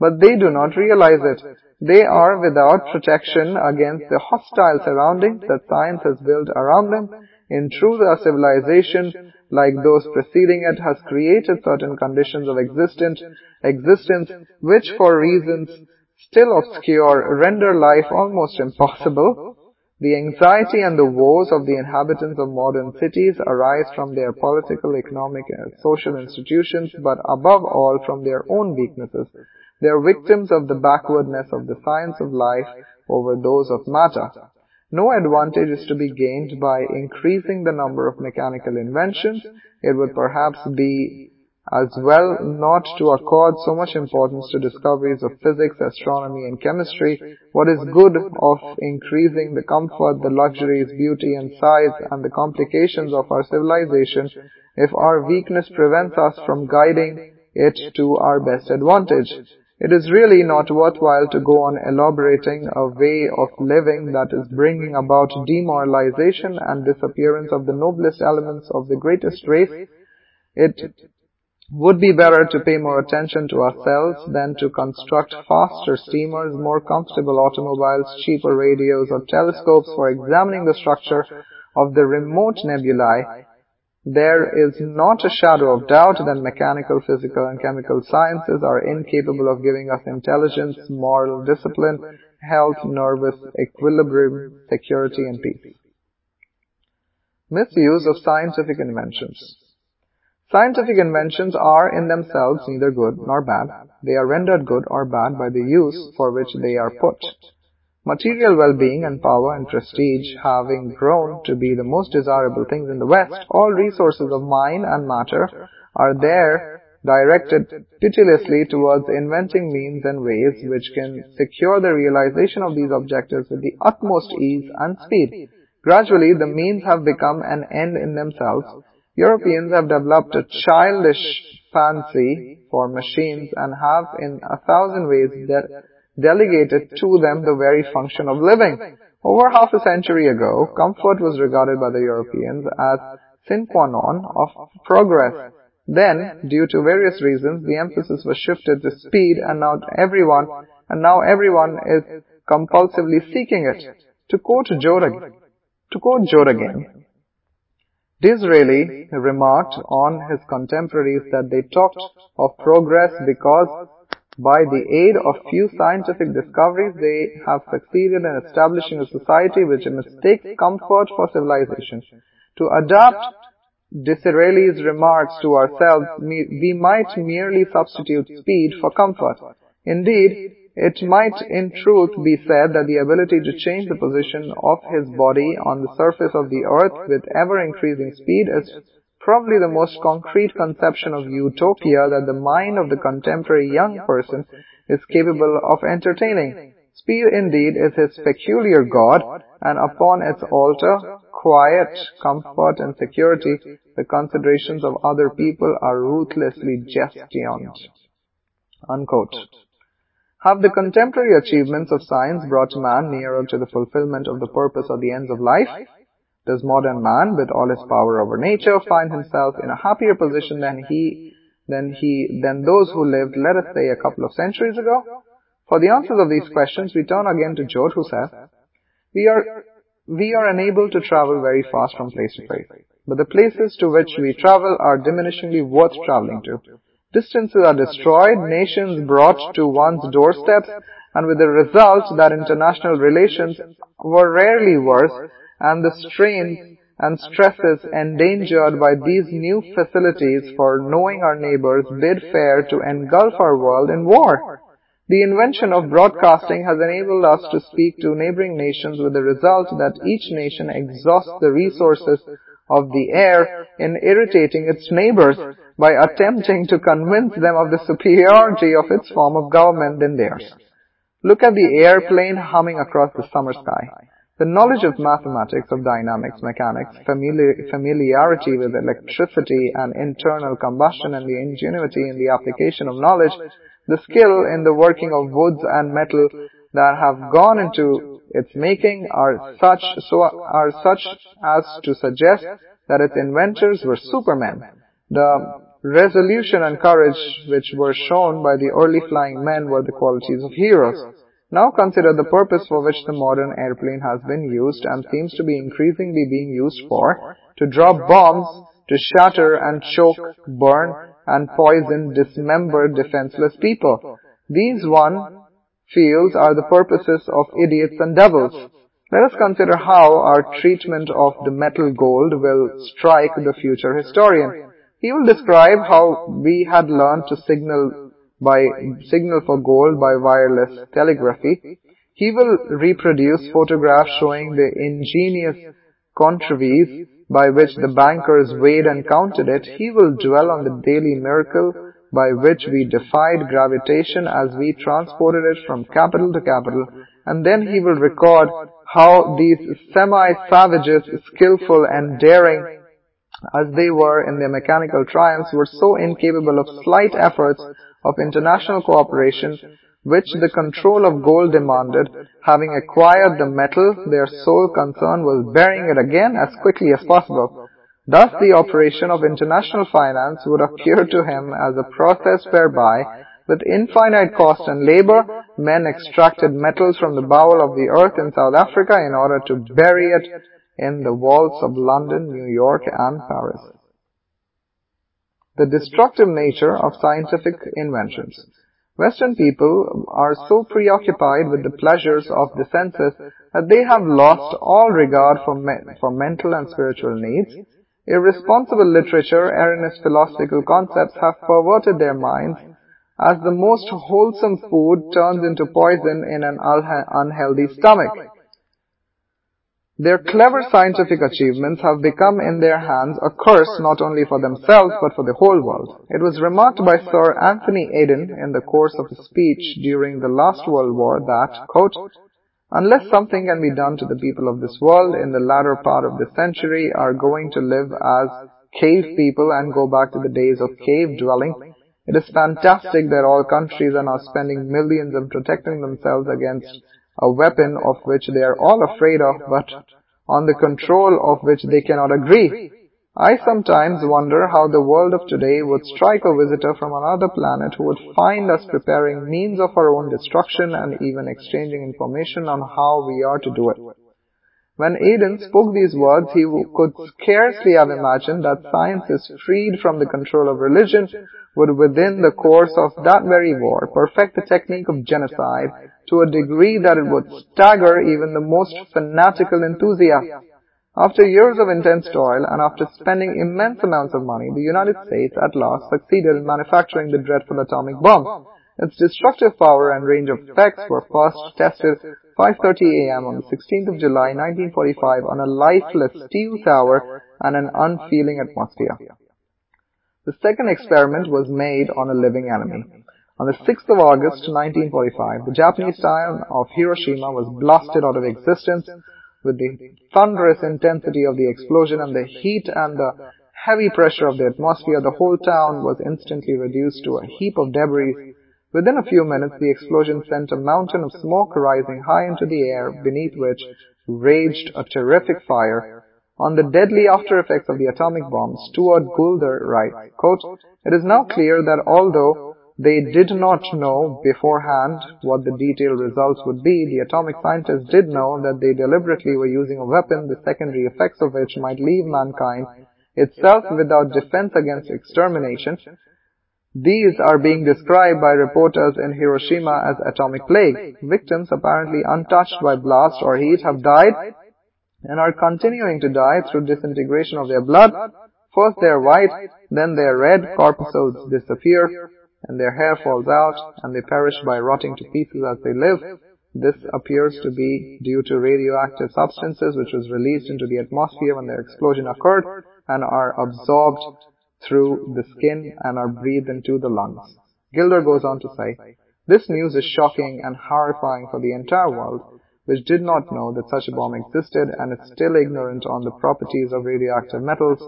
A: But they do not realize it. They are without protection against the hostile surroundings that science has built around them. In truth, our civilization, like those preceding it, has created certain conditions of existence, existence which for reasons still obscure render life almost impossible. The anxiety and the woes of the inhabitants of modern cities arise from their political, economic, and social institutions, but above all from their own weaknesses. They are victims of the backwardness of the science of life over those of matter. No advantage is to be gained by increasing the number of mechanical inventions. It would perhaps be as well not to accord so much importance to discoveries of physics, astronomy, and chemistry. What is good of increasing the comfort, the luxuries, beauty, and size, and the complications of our civilization if our weakness prevents us from guiding it to our best advantage? It is really not worthwhile to go on elaborating a way of living that is bringing about demoralization and disappearance of the noblest elements of the greatest race. It would be better to pay more attention to ourselves than to construct faster steamers, more comfortable automobiles, cheaper radios, or telescopes for examining the structure of the remote nebulae. There is not a shadow of doubt that mechanical, physical, and chemical sciences are incapable of giving us intelligence, moral discipline, health, nervous equilibrium, security, and peace. Misuse of scientific inventions. Scientific inventions are in themselves neither good nor bad. They are rendered good or bad by the use for which they are put. Material well-being and power and prestige having grown to be the most desirable things in the West, all resources of mind and matter are there directed pitilessly towards inventing means and ways which can secure the realization of these objectives with the utmost ease and speed. Gradually, the means have become an end in themselves, Europeans have developed a childish fancy for machines and have in a thousand ways delegated to them the very function of living. Over half a century ago, comfort was regarded by the Europeans as sine qua non of progress. Then, due to various reasons, the emphasis was shifted to speed and now everyone, and now everyone is compulsively seeking it. To quote Joad, to quote Joad again, Disraeli remarked on his contemporaries that they talked of progress because by the aid of few scientific discoveries they have succeeded in establishing a society which mistakes comfort for civilization. To adapt Disraeli's remarks to ourselves, we might merely substitute speed for comfort. Indeed, it might in truth be said that the ability to change the position of his body on the surface of the earth with ever-increasing speed is probably the most concrete conception of utopia that the mind of the contemporary young person is capable of entertaining. Speed indeed is his peculiar god, and upon its altar, quiet, comfort, and security, the considerations of other people are ruthlessly gestioned. Unquote. Have the contemporary achievements of science brought man nearer to the fulfillment of the purpose or the ends of life? Does modern man, with all his power over nature, find himself in a happier position than he, than he, than those who lived, let us say, a couple of centuries ago? For the answers of these questions, we turn again to Joad, who says, we are, we are unable to travel very fast from place to place, but the places to which we travel are diminishingly worth traveling to. Distances are destroyed, nations brought to one's doorsteps, and with the result that international relations were rarely worse, and the strains and stresses endangered by these new facilities for knowing our neighbors bid fair to engulf our world in war. The invention of broadcasting has enabled us to speak to neighboring nations with the result that each nation exhausts the resources of the air in irritating its neighbors by attempting to convince them of the superiority of its form of government than theirs. Look at the airplane humming across the summer sky. The knowledge of mathematics, of dynamics, mechanics, familiarity with electricity and internal combustion and the ingenuity in the application of knowledge, the skill in the working of woods and metal that have gone into its making are such, so are such as to suggest that its inventors were supermen. The resolution and courage which were shown by the early flying men were the qualities of heroes. Now consider the purpose for which the modern airplane has been used and seems to be increasingly being used for, to drop bombs, to shatter and choke, burn, and poison, dismember defenseless people. These one feels are the purposes of idiots and devils. Let us consider how our treatment of the metal gold will strike the future historian. He will describe how we had learned to signal by signal for gold by wireless telegraphy. He will reproduce photographs showing the ingenious contrivances by which the bankers weighed and counted it. He will dwell on the daily miracle by which we defied gravitation as we transported it from capital to capital, and then he will record how these semi-savages, skillful and daring as they were in their mechanical triumphs, were so incapable of slight efforts of international cooperation which the control of gold demanded, having acquired the metal, their sole concern was burying it again as quickly as possible. Thus the operation of international finance would appear to him as a process whereby, with infinite cost and labor, men extracted metals from the bowel of the earth in South Africa in order to bury it in the vaults of London, New York, and Paris the destructive nature of scientific inventions. Western people are so preoccupied with the pleasures of the senses that they have lost all regard for, me for mental and spiritual needs. Irresponsible literature, erroneous philosophical concepts have perverted their minds as the most wholesome food turns into poison in an unhealthy stomach. Their clever scientific achievements have become in their hands a curse not only for themselves but for the whole world. It was remarked by Sir Anthony Eden in the course of a speech during the last World War that, quote, Unless something can be done to the people of this world in the latter part of this century are going to live as cave people and go back to the days of cave dwelling. It is fantastic that all countries are now spending millions in protecting themselves against a weapon of which they are all afraid of, but on the control of which they cannot agree. I sometimes wonder how the world of today would strike a visitor from another planet who would find us preparing means of our own destruction and even exchanging information on how we are to do it. When Eden spoke these words, he could scarcely have imagined that science is freed from the control of religion would within the course of that very war perfect the technique of genocide to a degree that it would stagger even the most fanatical enthusiast. After years of intense toil and after spending immense amounts of money, the United States at last succeeded in manufacturing the dreadful atomic bomb. Its destructive power and range of effects were first tested 5.30 a.m. on the 16th of July 1945 on a lifeless steel tower and an unfeeling atmosphere. The second experiment was made on a living enemy. On the 6th of August 1945, the Japanese town of Hiroshima was blasted out of existence with the thunderous intensity of the explosion and the heat and the heavy pressure of the atmosphere, the whole town was instantly reduced to a heap of debris Within a few minutes, the explosion sent a mountain of smoke rising high into the air, beneath which raged a terrific fire. On the deadly after effects of the atomic bomb, Stuart Goulder writes, It is now clear that although they did not know beforehand what the detailed results would be, the atomic scientists did know that they deliberately were using a weapon the secondary effects of which might leave mankind itself without defense against extermination, these are being described by reporters in Hiroshima as atomic plague. Victims apparently untouched by blast or heat have died and are continuing to die through disintegration of their blood. First they are white, then they are red, corpuscles disappear, and their hair falls out, and they perish by rotting to pieces as they live. This appears to be due to radioactive substances which was released into the atmosphere when the explosion occurred and are absorbed through the skin and are breathed into the lungs. Gilder goes on to say, This news is shocking and horrifying for the entire world, which did not know that such a bomb existed and is still ignorant on the properties of radioactive metals,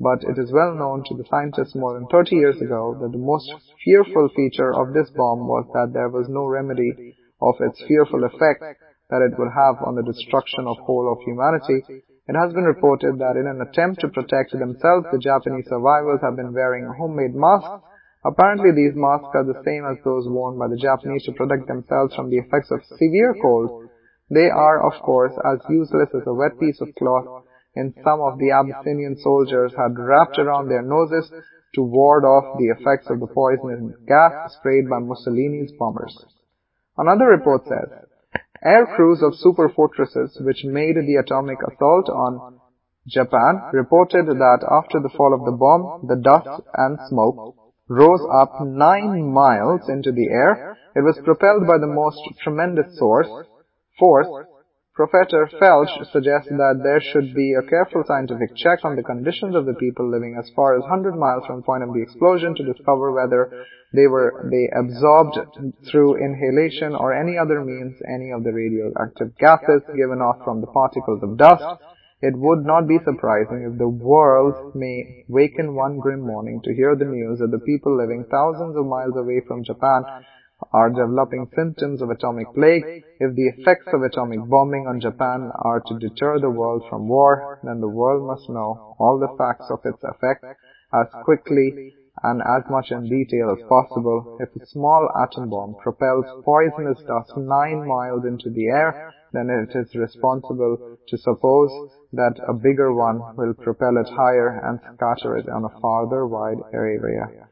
A: but it is well known to the scientists more than 30 years ago that the most fearful feature of this bomb was that there was no remedy of its fearful effect that it would have on the destruction of whole of humanity. It has been reported that in an attempt to protect themselves, the Japanese survivors have been wearing homemade masks. Apparently these masks are the same as those worn by the Japanese to protect themselves from the effects of severe cold. They are, of course, as useless as a wet piece of cloth and some of the Abyssinian soldiers had wrapped around their noses to ward off the effects of the poisonous gas sprayed by Mussolini's bombers. Another report says, air crews of super fortresses which made the atomic assault on Japan reported that after the fall of the bomb, the dust and smoke rose up nine miles into the air. It was propelled by the most tremendous source, force. Professor Felch suggests that there should be a careful scientific check on the conditions of the people living as far as 100 miles from the point of the explosion to discover whether they were they absorbed through inhalation or any other means any of the radioactive gases given off from the particles of dust. It would not be surprising if the world may waken one grim morning to hear the news that the people living thousands of miles away from Japan are developing symptoms of atomic plague. If the effects of atomic bombing on Japan are to deter the world from war, then the world must know all the facts of its effect as quickly and as much in detail as possible. If a small atom bomb propels poisonous dust nine miles into the air, then it is responsible to suppose that a bigger one will propel it higher and scatter it on a farther wide area.